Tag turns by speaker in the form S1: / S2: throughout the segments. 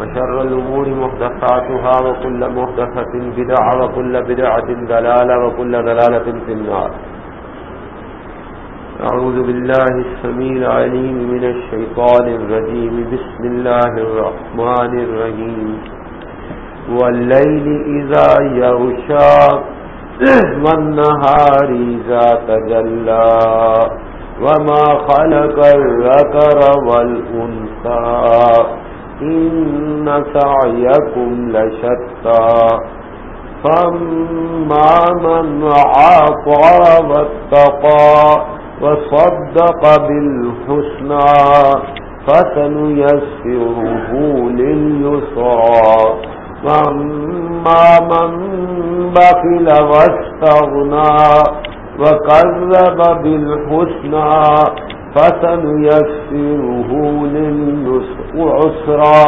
S1: وشر الأمور محدثاتها وكل محدثة بدعة وكل بدعة دلالة وكل دلالة في النار. أعوذ بالله السميع العليم من الشيطان الرجيم. بسم الله الرحمن الرحيم. والليل إذا يغشى والنهار إذا تجلى وما خلق الذكر والأنثى. إن سعيكم لشتى فما من عاطى واتقى وصدق بالحسنى فسنيسره لليسرى وما من بخل واستغنى وكذب بالحسنى فسنيسره للعسرى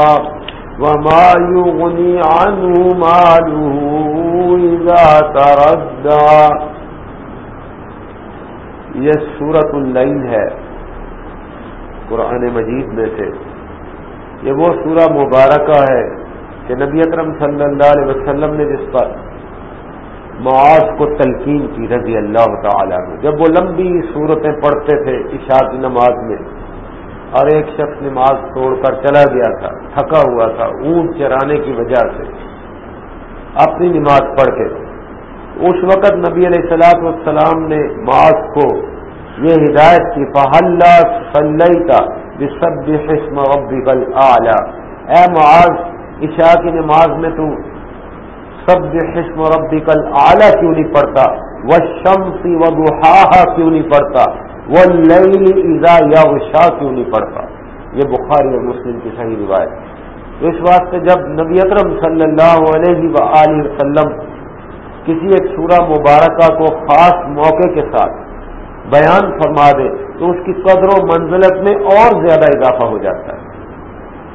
S1: وما يغني عنه ماله إذا تردى یہ سورت اللیل ہے، قرآن مجید میں سے۔ یہ وہ سورہ مبارکہ ہے کہ نبی اکرم صلی اللہ علیہ وسلم نے جس پر معاذ کو تلقین کی رضی اللہ تعالیٰ نے جب وہ لمبی صورتیں پڑھتے تھے عشاء کی نماز میں، اور ایک شخص نماز توڑ کر چلا گیا تھا، تھکا ہوا تھا، اونٹ چرانے کی وجہ سے اپنی نماز پڑھ کے۔ اس وقت نبی علیہ السلاط والسلام نے معاذ کو یہ ہدایت کی فہلہ صلی کا بسب حسم ربی بل اے معاذ، عشاء کی نماز میں تو سب حسم ربی کل اعلیٰ کیوں نہیں پڑتا وہ شمسی و کیوں نہیں پڑتا وہ لئی ایزا یا وہ شاہ کیوں نہیں پڑتا یہ بخاری اور مسلم کی صحیح روایت اس واسطے جب نبی اکرم صلی اللہ علیہ و وسلم کسی ایک سورہ مبارکہ کو خاص موقع کے ساتھ بیان فرما دے، تو اس کی قدر و منزلت میں اور زیادہ اضافہ ہو جاتا ہے۔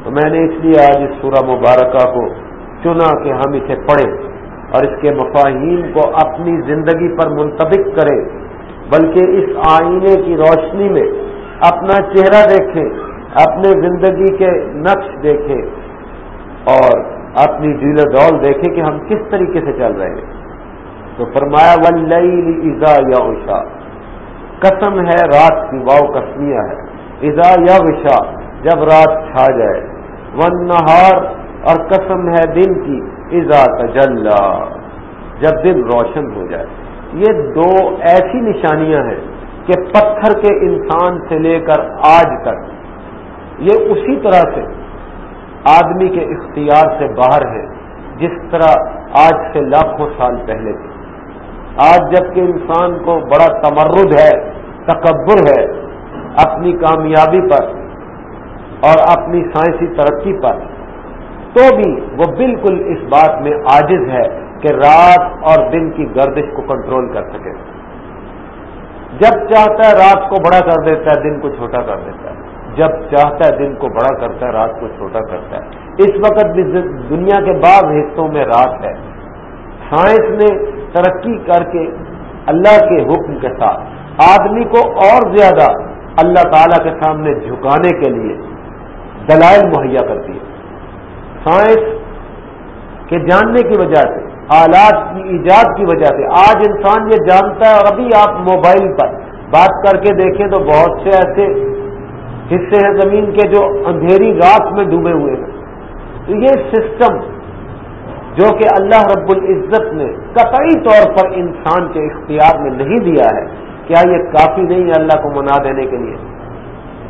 S1: تو میں نے اس لیے آج اس سورہ مبارکہ کو چنا کہ ہم اسے پڑھیں اور اس کے مفاہیم کو اپنی زندگی پر منتبک کریں، بلکہ اس آئینے کی روشنی میں اپنا چہرہ دیکھیں، اپنے زندگی کے نقش دیکھیں اور اپنی ڈیل ڈول دیکھیں کہ ہم کس طریقے سے چل رہے ہیں۔ تو فرمایا ولیل ایزا یا اشا قسم ہے رات کی واؤ کسمیا ہے۔ ایزا یا وشا جب رات چھا جائے۔ ون نہار اور قسم ہے دن کی ایزا تجلا جب دن روشن ہو جائے۔ یہ دو ایسی نشانیاں ہیں کہ پتھر کے انسان سے لے کر آج تک، یہ اسی طرح سے آدمی کے اختیار سے باہر ہے جس طرح آج سے لاکھوں سال پہلے تھی آج جبکہ انسان کو بڑا تمرد ہے، تکبر ہے، اپنی کامیابی پر اور اپنی سائنسی ترقی پر تو بھی وہ بالکل اس بات میں عاجز ہے کہ رات اور دن کی گردش کو کنٹرول کر سکے۔ جب چاہتا ہے رات کو بڑا کر دیتا ہے، دن کو چھوٹا کر دیتا ہے۔ جب چاہتا ہے دن کو بڑا کرتا ہے، رات کو چھوٹا کرتا ہے۔ اس وقت بھی دنیا کے بعض حصوں میں رات ہے۔ سائنس نے ترقی کر کے اللہ کے حکم کے ساتھ آدمی کو اور زیادہ اللہ تعالی کے سامنے جھکانے کے لیے دلائل مہیا کرتی ہے سائنس کے جاننے کی وجہ سے، آلات کی ایجاد کی وجہ سے۔ آج انسان یہ جانتا ہے اور ابھی آپ موبائل پر بات کر کے دیکھیں تو بہت سے ایسے حصے ہیں زمین کے جو اندھیری رات میں ڈوبے ہوئے ہیں۔ تو یہ سسٹم جو کہ اللہ رب العزت نے قطعی طور پر انسان کے اختیار میں نہیں دیا ہے، کیا یہ کافی نہیں ہے اللہ کو منا دینے کے لیے؟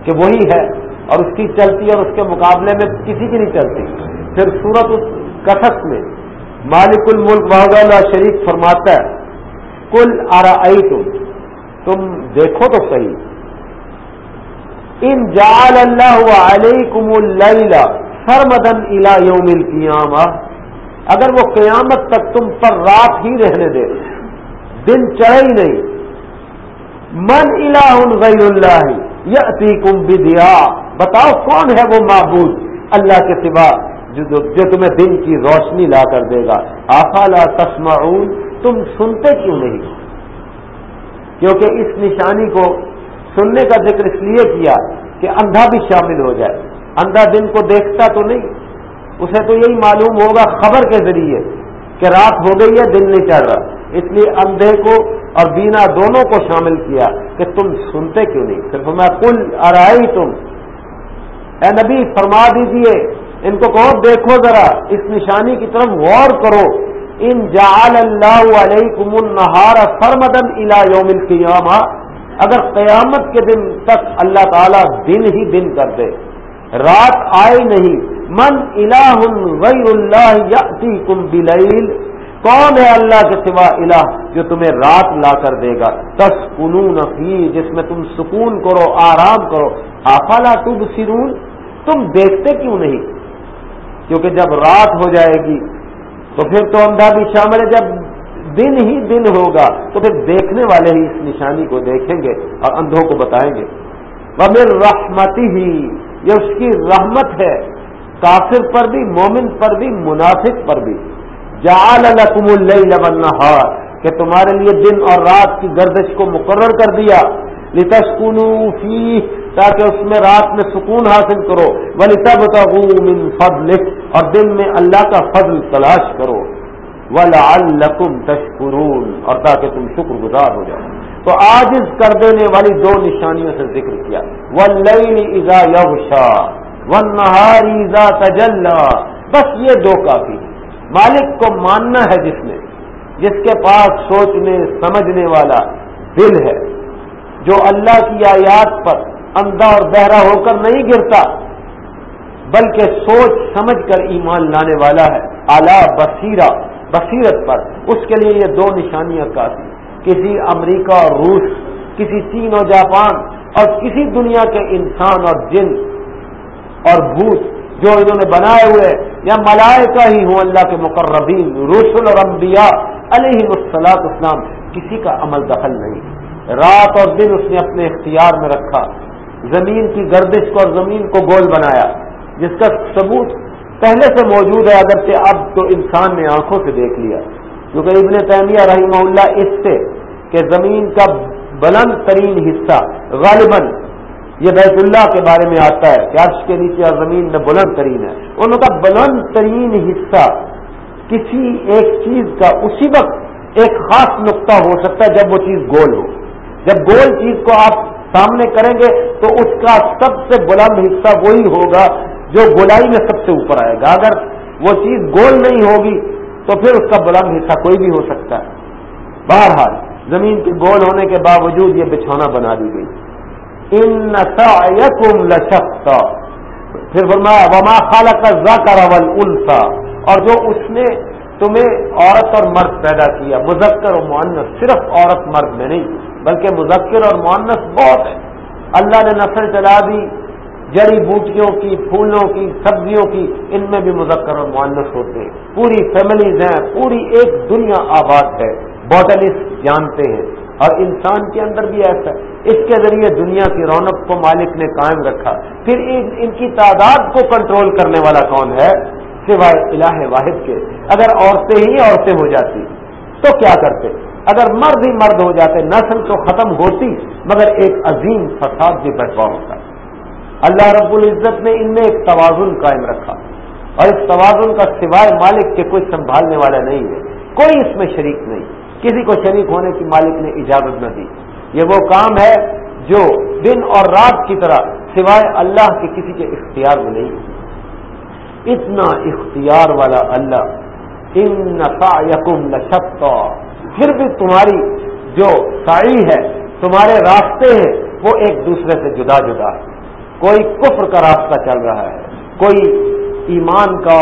S1: کہ وہی ہے اور اس کی چلتی اور اس کے مقابلے میں کسی کی نہیں چلتی۔ پھر سورت کسک میں مالک الملک واغ شریف فرماتا ہے کل آرا تم تم دیکھو تو صحیح۔ ان جال اللہ علیہ کم اللہ سرمدن الا یوم القیامہ۔ اگر وہ قیامت تک تم پر رات ہی رہنے دے، دن چڑھے ہی نہیں۔ من الہ غیر اللہ یتی کم بدیا بتاؤ کون ہے وہ معبود اللہ کے سوا؟ جو تمہیں دن کی روشنی لا کر دے گا۔ آفالا تسمعون، تم سنتے کیوں نہیں؟ کیونکہ اس نشانی کو سننے کا ذکر اس لیے کیا کہ اندھا بھی شامل ہو جائے۔ اندھا دن کو دیکھتا تو نہیں۔ اسے تو یہی معلوم ہوگا خبر کے ذریعے کہ رات ہو گئی ہے، دن نہیں چڑھ رہا۔ اس لیے اندھے کو اور بینا دونوں کو شامل کیا کہ تم سنتے کیوں نہیں؟ صرف میں کل آرائی تم اے نبی، فرما دیجیے ان کو کہو، دیکھو ذرا، اس نشانی کی طرف غور کرو۔ ان جعل اللہ علیکم النہار فرمدن الى یوم القیامہ۔ اگر قیامت کے دن تک اللہ تعالی دن ہی دن کر دے، رات آئے نہیں۔ من الہ غیر اللہ یأتیکم بلیل۔ کون ہے اللہ کے سوا الہ جو تمہیں رات لا کر دے گا؟ تس کنون جس میں تم سکون کرو، آرام کرو۔ آفالا تب سرون تم دیکھتے کیوں نہیں؟ کیونکہ جب رات ہو جائے گی، تو پھر تو اندھا بھی شامل ہے۔ جب دن ہی دن ہوگا، تو پھر دیکھنے والے ہی اس نشانی کو دیکھیں گے اور اندھوں کو بتائیں گے۔ وہ رحمتی ہی یہ اس کی رحمت ہے۔ کافر پر بھی، مومن پر بھی، منافق پر بھی۔ جعل لکم اللیل والنہار کہ تمہارے لیے دن اور رات کی گردش کو مقرر کر دیا۔ لتسکنوا فیہ تاکہ اس میں رات میں سکون حاصل کرو۔ وَلِتَبْتَغُوا مِن فَضْلِكَ اور دن میں اللہ کا فضل تلاش کرو۔ وَلَعَلَّكُمْ تَشْكُرُونَ اور تاکہ تم شکر گزار ہو جاؤ۔ تو آج اس کر دینے والی دو نشانیوں سے ذکر کیا۔ وَاللَّيْلِ اِذَا يَغْشَى۔ وَالنَّهَارِ اِذَا تَجَلَّى۔ بس یہ دو کافی۔ مالک کو ماننا ہے جس نے جس کے پاس سوچنے، سمجھنے والا دل ہے، جو اللہ کی آیات پر اندھا اور بہرا ہو کر نہیں گرتا۔ بلکہ سوچ سمجھ کر ایمان لانے والا ہے۔ اعلی بصیرہ، بصیرت پر۔ اس کے لیے یہ دو نشانیاں کافی کسی امریکہ اور روس، کسی چین اور جاپان اور کسی دنیا کے انسان اور جن اور بھوت جو انہوں نے بنائے ہوئے یا ملائکہ ہی ہوں اللہ کے مقربین رسول اور انبیاء علیہ السلاط اسلام کسی کا عمل دخل نہیں۔ رات اور دن اس نے اپنے اختیار میں رکھا۔ زمین کی گردش کو اور زمین کو گول بنایا۔ جس کا ثبوت پہلے سے موجود ہے اگر سے اب تو انسان نے آنکھوں سے دیکھ لیا۔ کیونکہ ابن تیمیہ رحمہ اللہ اس سے کہ زمین کا بلند ترین حصہ غالباً یہ بیت اللہ کے بارے میں آتا ہے کہ عرش کے نیچے اور زمین میں بلند ترین ہے۔ ان کا بلند ترین حصہ کسی ایک چیز کا اسی وقت ایک خاص نقطہ ہو سکتا ہے جب وہ چیز گول ہو۔ جب گول چیز کو آپ سامنے کریں گے تو اس کا سب سے بلند حصہ وہی ہوگا جو گولائی میں سب سے اوپر آئے گا۔ اگر وہ چیز گول نہیں ہوگی تو پھر اس کا بلند حصہ کوئی بھی ہو سکتا ہے۔ بہرحال، زمین کے گول ہونے کے باوجود یہ بچھونا بنا دی گئی۔ ان لشکتا پھر فرمایا، وما خالق ذکر والانثى اور جو اس نے تمہیں عورت اور مرد پیدا کیا، مذکر و معنس صرف عورت مرد میں نہیں، بلکہ مذکر اور معنس بہت ہے اللہ نے نسل چلا دی۔ جڑی بوٹیوں کی، پھولوں کی، سبزیوں کی، ان میں بھی مذکر اور معنس ہوتے ہیں۔ پوری فیملیز ہیں، پوری ایک دنیا آباد ہے۔ بوٹنسٹ جانتے ہیں۔ اور انسان کے اندر بھی ایسا ہے۔ اس کے ذریعے دنیا کی رونق کو مالک نے قائم رکھا۔ پھر ان کی تعداد کو کنٹرول کرنے والا کون ہے؟ سوائے الہ واحد کے۔ اگر عورتیں ہی عورتیں ہو جاتی، تو کیا کرتے؟ اگر مرد ہی مرد ہو جاتے، نسل تو ختم ہوتی، مگر ایک عظیم فساد بھی برپا ہوتا۔ اللہ رب العزت نے ان میں ایک توازن قائم رکھا اور اس توازن کا سوائے مالک کے کوئی سنبھالنے والا نہیں ہے، کوئی اس میں شریک نہیں۔ کسی کو شریک ہونے کی مالک نے اجازت نہ دی۔ یہ وہ کام ہے جو دن اور رات کی طرح سوائے اللہ کے کسی کے اختیار میں نہیں۔ اتنا اختیار والا اللہ، ان یقم نشتا پھر بھی تمہاری جو سائی ہے، تمہارے راستے ہیں، وہ ایک دوسرے سے جدا جدا ہے۔ کوئی کفر کا راستہ چل رہا ہے، کوئی ایمان کا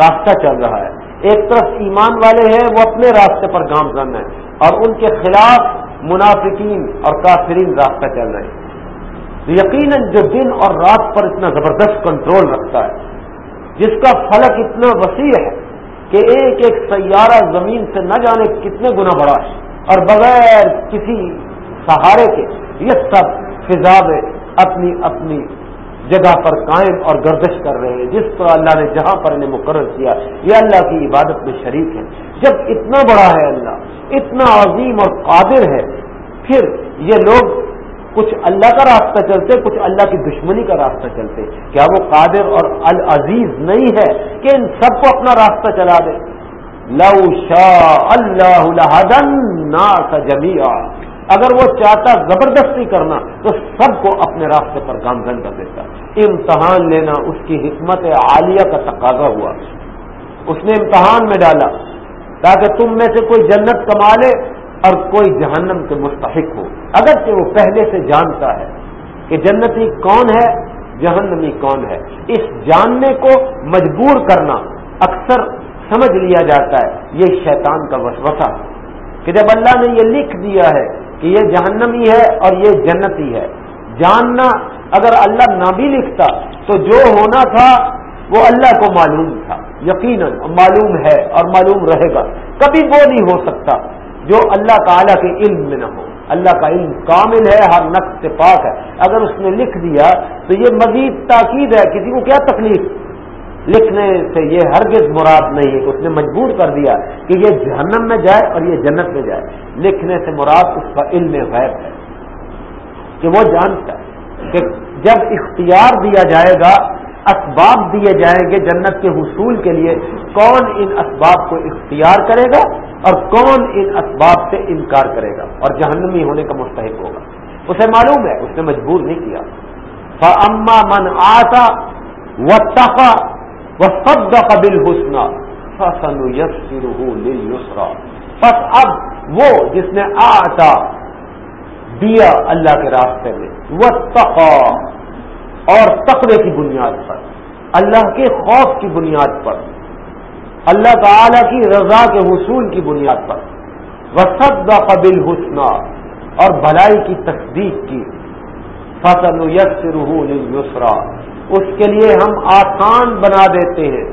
S1: راستہ چل رہا ہے۔ ایک طرف ایمان والے ہیں، وہ اپنے راستے پر گامزن ہیں، اور ان کے خلاف منافقین اور کافرین راستہ چل رہے ہیں۔ یقیناً جو دن اور رات پر اتنا زبردست کنٹرول رکھتا ہے، جس کا فلک اتنا وسیع ہے کہ ایک ایک سیارہ زمین سے نہ جانے کتنے گنا بڑا ہے اور بغیر کسی سہارے کے یہ سب فضا میں اپنی اپنی جگہ پر قائم اور گردش کر رہے ہیں۔ جس طرح اللہ نے جہاں پر انہیں مقرر کیا، یہ اللہ کی عبادت میں شریک ہے جب اتنا بڑا ہے اللہ، اتنا عظیم اور قادر ہے، پھر یہ لوگ کچھ اللہ کا راستہ چلتے، کچھ اللہ کی دشمنی کا راستہ چلتے۔ کیا وہ قادر اور العزیز نہیں ہے کہ ان سب کو اپنا راستہ چلا دے؟ لو شاہ اللہ جمیا اگر وہ چاہتا زبردستی کرنا تو سب کو اپنے راستے پر گامزن کر دیتا امتحان لینا اس کی حکمت عالیہ کا تقاضا ہوا اس نے امتحان میں ڈالا تاکہ تم میں سے کوئی جنت کما لے اور کوئی جہنم کے مستحق ہو اگرچہ وہ پہلے سے جانتا ہے کہ جنتی کون ہے، جہنمی کون ہے۔ اس جاننے کو مجبور کرنا اکثر سمجھ لیا جاتا ہے۔ یہ شیطان کا وسوسہ کہ جب اللہ نے یہ لکھ دیا ہے کہ یہ جہنمی ہے اور یہ جنتی ہے۔ جاننا اگر اللہ نہ بھی لکھتا تو جو ہونا تھا وہ اللہ کو معلوم تھا، یقیناً معلوم ہے اور معلوم رہے گا۔ کبھی وہ نہیں ہو سکتا جو اللہ تعالیٰ کے علم میں نہ ہو۔ اللہ کا علم کامل ہے، ہر نقص سے پاک ہے۔ اگر اس نے لکھ دیا تو یہ مزید تاکید ہے، کسی کو کیا تکلیف؟ لکھنے سے یہ ہرگز مراد نہیں ہے کہ اس نے مجبور کر دیا کہ یہ جہنم میں جائے اور یہ جنت میں جائے۔ لکھنے سے مراد اس کا علم غیب ہے کہ وہ جانتا ہے کہ جب اختیار دیا جائے گا، اسباب دیے جائیں گے جنت کے حصول کے لیے، کون ان اسباب کو اختیار کرے گا اور کون ان اسباب سے انکار کرے گا؟ اور جہنمی ہونے کا مستحق ہوگا۔ اسے معلوم ہے، اس نے مجبور نہیں کیا۔ اما من آتا و تفا و سب قبل حسنا فسن یسرا بس اب وہ جس نے آتا دیا اللہ کے راستے میں وہ تقا اور تقوی کی بنیاد پر، اللہ کے خوف کی بنیاد پر، اللہ تعالی کی رضا کے حصول کی بنیاد پر۔ وسط قبل حسنا اور بھلائی کی تصدیق کی۔ فصل یس یسرا اس کے لیے ہم آسان بنا دیتے ہیں۔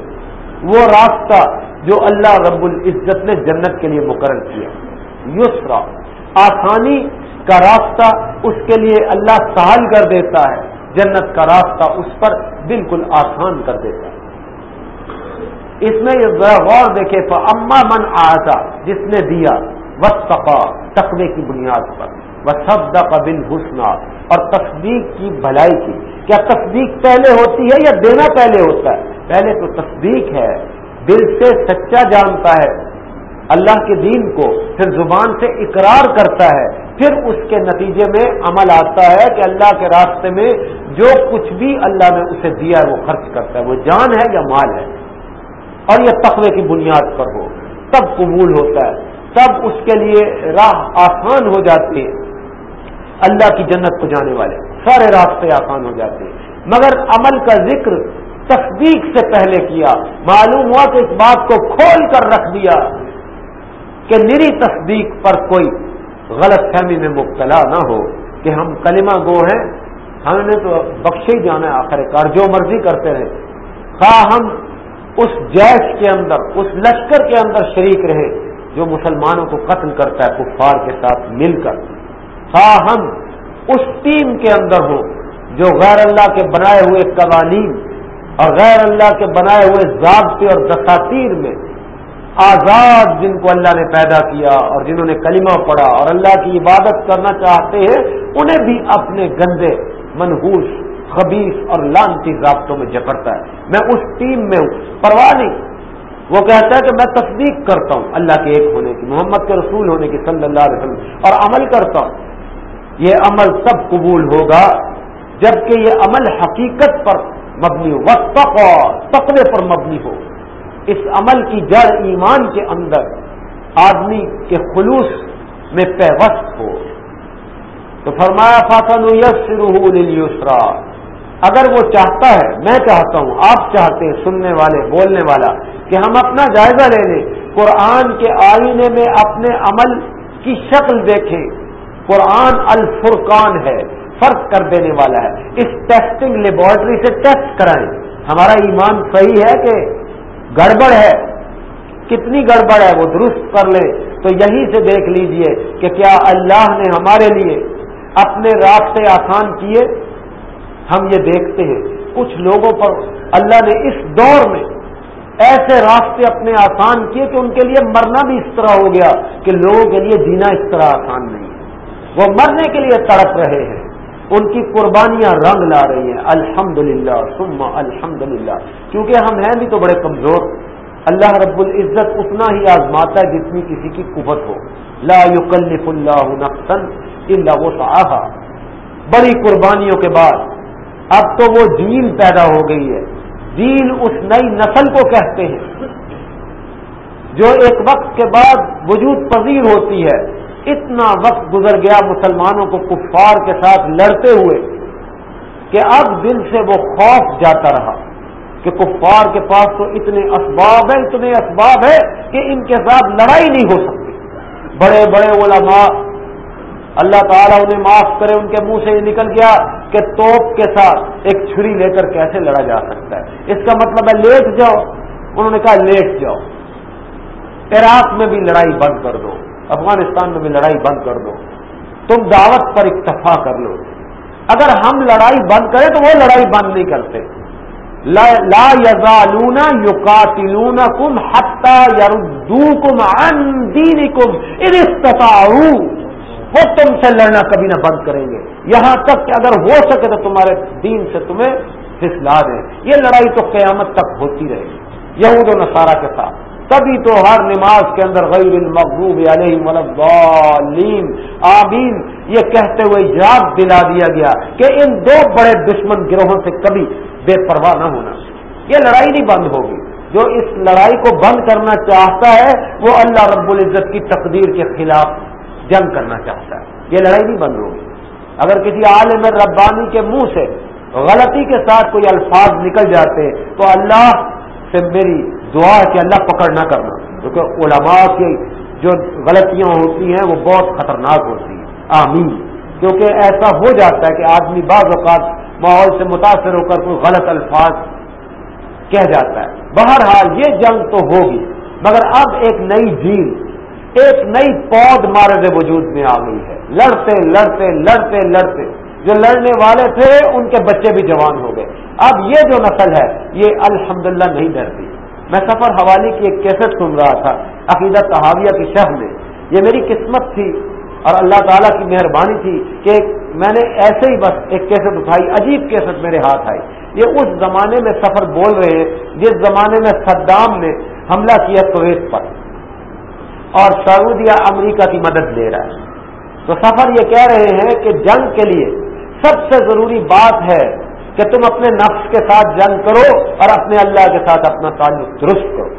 S1: وہ راستہ جو اللہ رب العزت نے جنت کے لیے مقرر کیا۔ یسرا، آسانی کا راستہ اس کے لیے اللہ سہل کر دیتا ہے۔ جنت کا راستہ اس پر بالکل آسان کر دیتا ہے۔ اس میں یہ غور دیکھے تو اما من آتا جس نے دیا وسطا تقوی کی بنیاد پر۔ وہ سب اور تصدیق کی بھلائی کی۔ کیا تصدیق پہلے ہوتی ہے یا دینا پہلے ہوتا ہے؟ پہلے تو تصدیق ہے، دل سے سچا جانتا ہے، اللہ کے دین کو پھر زبان سے اقرار کرتا ہے، پھر اس کے نتیجے میں عمل آتا ہے کہ اللہ کے راستے میں جو کچھ بھی اللہ نے اسے دیا ہے وہ خرچ کرتا ہے، وہ جان ہے یا مال ہے۔ اور یہ تقوی کی بنیاد پر ہو۔ تب قبول ہوتا ہے، تب اس کے لیے راہ آسان ہو جاتی ہے۔ اللہ کی جنت کو جانے والے سارے راستے آسان ہو جاتے ہیں۔ مگر عمل کا ذکر تصدیق سے پہلے کیا۔ معلوم ہوا کہ اس بات کو کھول کر رکھ دیا کہ نری تصدیق پر کوئی غلط فہمی میں مبتلا نہ ہو کہ ہم کلمہ گو ہیں ہم نے تو بخشے ہی جانا ہے آخر کار، جو مرضی کرتے رہے خواہ ہم اس جیش کے اندر، اس لشکر کے اندر شریک رہے جو مسلمانوں کو قتل کرتا ہے، کفار کے ساتھ مل کر۔ ہاں ہم اس ٹیم کے اندر ہوں جو غیر اللہ کے بنائے ہوئے قوانین اور غیر اللہ کے بنائے ہوئے ضابطے اور دساتیر میں آزاد جن کو اللہ نے پیدا کیا اور جنہوں نے کلمہ پڑھا اور اللہ کی عبادت کرنا چاہتے ہیں، انہیں بھی اپنے گندے منحوس خبیص اور لانتی رابطوں میں جکڑتا ہے۔ میں اس ٹیم میں ہوں۔ پرواہ نہیں۔ وہ کہتا ہے کہ میں تصدیق کرتا ہوں۔ اللہ کے ایک ہونے کی، محمد کے رسول ہونے کی صلی اللہ علیہ وسلم، اور عمل کرتا ہوں۔ یہ عمل سب قبول ہوگا، جبکہ یہ عمل حقیقت پر مبنی ہو وقت تقوی پر مبنی ہو۔ اس عمل کی جڑ ایمان کے اندر، آدمی کے خلوص میں پیوست ہو۔ تو فرمایا فاصل یس اگر وہ چاہتا ہے، میں چاہتا ہوں، آپ چاہتے ہیں، سننے والے، بولنے والا، کہ ہم اپنا جائزہ لے لیں، قرآن کے آئینے میں اپنے عمل کی شکل دیکھیں۔ قرآن الفرقان ہے، فرق کر دینے والا ہے۔ اس ٹیسٹنگ لیبورٹری سے ٹیسٹ کرائیں۔ ہمارا ایمان صحیح ہے کہ گڑبڑ ہے۔ کتنی گڑبڑ ہے وہ درست کر لیں۔ تو یہیں سے دیکھ لیجیے کہ کیا اللہ نے ہمارے لیے اپنے راستے آسان کیے۔ ہم یہ دیکھتے ہیں۔ کچھ لوگوں پر اللہ نے اس دور میں ایسے راستے اپنے آسان کیے کہ ان کے لیے مرنا بھی اس طرح ہو گیا کہ لوگوں کے لیے جینا اس طرح آسان نہیں۔ وہ مرنے کے لیے تڑپ رہے ہیں۔ ان کی قربانیاں رنگ لا رہی ہیں۔ الحمد للہ سما الحمد للہ کیونکہ ہم ہیں بھی تو بڑے کمزور۔ اللہ رب العزت اتنا ہی آزماتا ہے جتنی کسی کی قوت ہو۔ لا یکلف اللہ نقصن اللہ وہ بڑی قربانیوں کے بعد اب تو وہ جیل پیدا ہو گئی ہے۔ جیل اس نئی نسل کو کہتے ہیں۔ جو ایک وقت کے بعد وجود پذیر ہوتی ہے۔ اتنا وقت گزر گیا مسلمانوں کو کفار کے ساتھ لڑتے ہوئے کہ اب دل سے وہ خوف جاتا رہا کہ کفار کے پاس تو اتنے اسباب ہیں، اتنے اسباب ہے کہ ان کے ساتھ لڑائی نہیں ہو سکتی۔ بڑے بڑے علماء، اللہ تعالیٰ انہیں معاف کرے، ان کے منہ سے یہ نکل گیا کہ توپ کے ساتھ ایک چھری لے کر کیسے لڑا جا سکتا ہے۔ اس کا مطلب ہے لیٹ جاؤ۔ انہوں نے کہا لیٹ جاؤ۔ عراق میں بھی لڑائی بند کر دو۔ افغانستان میں بھی لڑائی بند کر دو۔ تم دعوت پر اکتفا کر لو۔ اگر ہم لڑائی بند کریں تو وہ لڑائی بند نہیں کرتے۔ لا یزالونا یوکاتلون کم حتہ یاردو کم اندین کم وہ تم سے لڑنا کبھی نہ بند کریں گے۔ یہاں تک کہ اگر ہو سکے تو تمہارے دین سے تمہیں پھسلا دیں۔ یہ لڑائی تو قیامت تک ہوتی رہے گی۔ یہود و نصارہ کے ساتھ۔ تبھی تو ہر نماز کے اندر غیر المغوب علیہ ملبالین آمین۔ یہ کہتے ہوئے یاد دلا دیا گیا کہ ان دو بڑے دشمن گروہوں سے کبھی بے پرواہ نہ ہونا۔ یہ لڑائی نہیں بند ہوگی۔ جو اس لڑائی کو بند کرنا چاہتا ہے، وہ اللہ رب العزت کی تقدیر کے خلاف جنگ کرنا چاہتا ہے۔ یہ لڑائی نہیں بند ہوگی۔ اگر کسی عالم ربانی کے منہ سے غلطی کے ساتھ کوئی الفاظ نکل جاتے، تو اللہ سے میری دعا ہے کہ اللہ پکڑ نہ کرنا کیونکہ علماء کی جو غلطیاں ہوتی ہیں وہ بہت خطرناک ہوتی ہیں۔ آمین۔ کیونکہ ایسا ہو جاتا ہے کہ آدمی بعض اوقات ماحول سے متاثر ہو کر کوئی غلط الفاظ کہہ جاتا ہے۔ بہرحال یہ جنگ تو ہوگی، مگر اب ایک نئی جھیل، ایک نئی پود مارد وجود میں آ گئی ہے۔ لڑتے لڑتے لڑتے لڑتے۔ جو لڑنے والے تھے، ان کے بچے بھی جوان ہو گئے۔ اب یہ جو نسل ہے، یہ الحمدللہ نہیں ڈرتی۔ میں سفر حوالی کی ایک کیسٹ سن رہا تھا، عقیدت تحاویہ کی شہر میں۔ یہ میری قسمت تھی اور اللہ تعالیٰ کی مہربانی تھی کہ میں نے ایسے ہی بس ایک کیسٹ اٹھائی، عجیب کیسٹ میرے ہاتھ آئی۔ یہ اس زمانے میں سفر بول رہے ہیں، جس زمانے میں صدام نے حملہ کیا کویت پر۔ اور سعودیہ امریکہ کی مدد لے رہا ہے۔ تو سفر یہ کہہ رہے ہیں کہ جنگ کے لیے سب سے ضروری بات ہے کہ تم اپنے نفس کے ساتھ جنگ کرو اور اپنے اللہ کے ساتھ اپنا تعلق درست کرو۔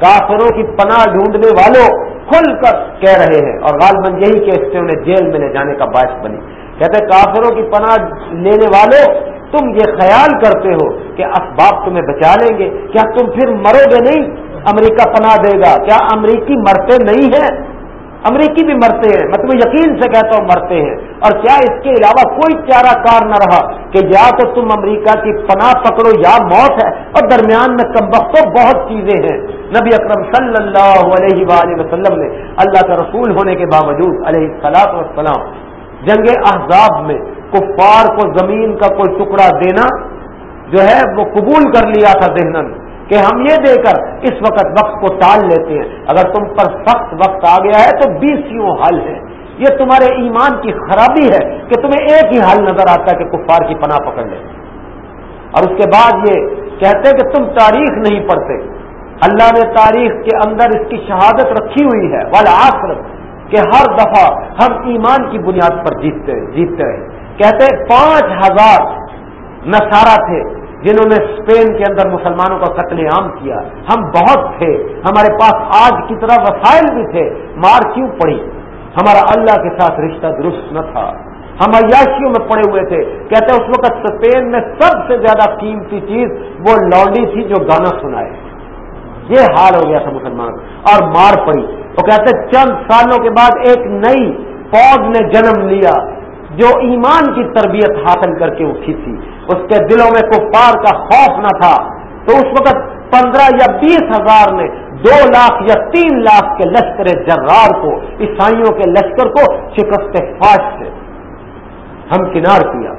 S1: کافروں کی پناہ ڈھونڈنے والوں کھل کر کہہ رہے ہیں اور غالباً یہی کہ اس سے انہیں جیل میں لے جانے کا باعث بنی۔ کہتے کافروں کی پناہ لینے والوں، تم یہ خیال کرتے ہو کہ اسباب تمہیں بچا لیں گے۔ کیا تم پھر مرو گے نہیں؟ امریکہ پناہ دے گا۔ کیا امریکی مرتے نہیں ہیں؟ امریکی بھی مرتے ہیں، میں تمہیں یقین سے کہتا ہوں مرتے ہیں۔ اور کیا اس کے علاوہ کوئی چارہ کار نہ رہا کہ یا تو تم امریکہ کی پناہ پکڑو یا موت ہے۔ اور درمیان میں کم وقت بہت چیزیں ہیں۔ نبی اکرم صلی اللہ علیہ وآلہ وسلم نے اللہ کا رسول ہونے کے باوجود علیہ السلاط وسلام جنگ احزاب میں کفار کو زمین کا کوئی ٹکڑا دینا جو ہے وہ قبول کر لیا تھا ذہن کہ ہم یہ دے کر اس وقت وقت کو ٹال لیتے ہیں۔ اگر تم پر سخت وقت آ گیا ہے تو بیسوں حل ہے یہ تمہارے ایمان کی خرابی ہے کہ تمہیں ایک ہی حل نظر آتا ہے کہ کفار کی پناہ پکڑ لے۔ اور اس کے بعد یہ کہتے کہ تم تاریخ نہیں پڑھتے۔ اللہ نے تاریخ کے اندر اس کی شہادت رکھی ہوئی ہے۔ والا کہ ہر دفعہ ہم ایمان کی بنیاد پر جیتتے جیتتے رہے۔ کہتے پانچ ہزار نسارا تھے۔ جنہوں نے اسپین کے اندر مسلمانوں کا قتل عام کیا۔ ہم بہت تھے۔ ہمارے پاس آج کی طرح وسائل بھی تھے۔ مار کیوں پڑی؟ ہمارا اللہ کے ساتھ رشتہ درست نہ تھا۔ ہم عیاشیوں میں پڑے ہوئے تھے۔ کہتے اس وقت اسپین میں سب سے زیادہ قیمتی چیز وہ لانڈی تھی جو گانا سنائے۔ یہ حال ہو گیا تھا مسلمان۔ اور مار پڑی۔ وہ کہتے چند سالوں کے بعد ایک نئی فوج نے جنم لیا۔ جو ایمان کی تربیت حاصل کر کے اٹھی تھی اس کے دلوں میں کفار کا خوف نہ تھا۔ تو اس وقت پندرہ یا بیس ہزار نے دو لاکھ یا تین لاکھ کے لشکر جرار کو، عیسائیوں کے لشکر کو شکست فاش سے ہم کنار کیا۔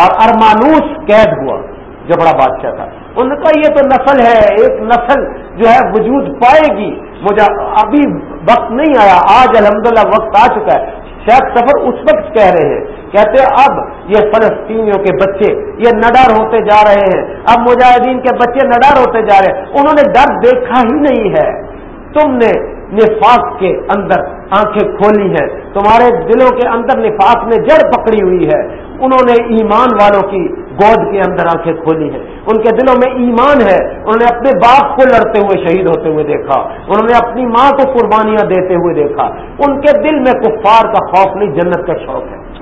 S1: اور ارمانوس قید ہوا، جو بڑا بادشاہ تھا۔ ان کا یہ تو نسل ہے، ایک نسل جو ہے وجود پائے گی۔ مجھے ابھی وقت نہیں آیا، آج الحمدللہ وقت آ چکا ہے۔ شاید سفر اس وقت کہہ رہے ہیں۔ کہتے اب یہ فلسطینیوں کے بچے یہ نڈر ہوتے جا رہے ہیں۔ اب مجاہدین کے بچے نڈر ہوتے جا رہے ہیں۔ انہوں نے ڈر دیکھا ہی نہیں ہے۔ تم نے نفاق کے اندر آنکھیں کھولی ہیں۔ تمہارے دلوں کے اندر نفاق نے جڑ پکڑی ہوئی ہے۔ انہوں نے ایمان والوں کی گود کے اندر آنکھیں کھولی ہیں۔ ان کے دلوں میں ایمان ہے۔ انہوں نے اپنے باپ کو لڑتے ہوئے شہید ہوتے ہوئے دیکھا۔ انہوں نے اپنی ماں کو قربانیاں دیتے ہوئے دیکھا۔ ان کے دل میں کفار کا خوف نہیں، جنت کا شوق ہے۔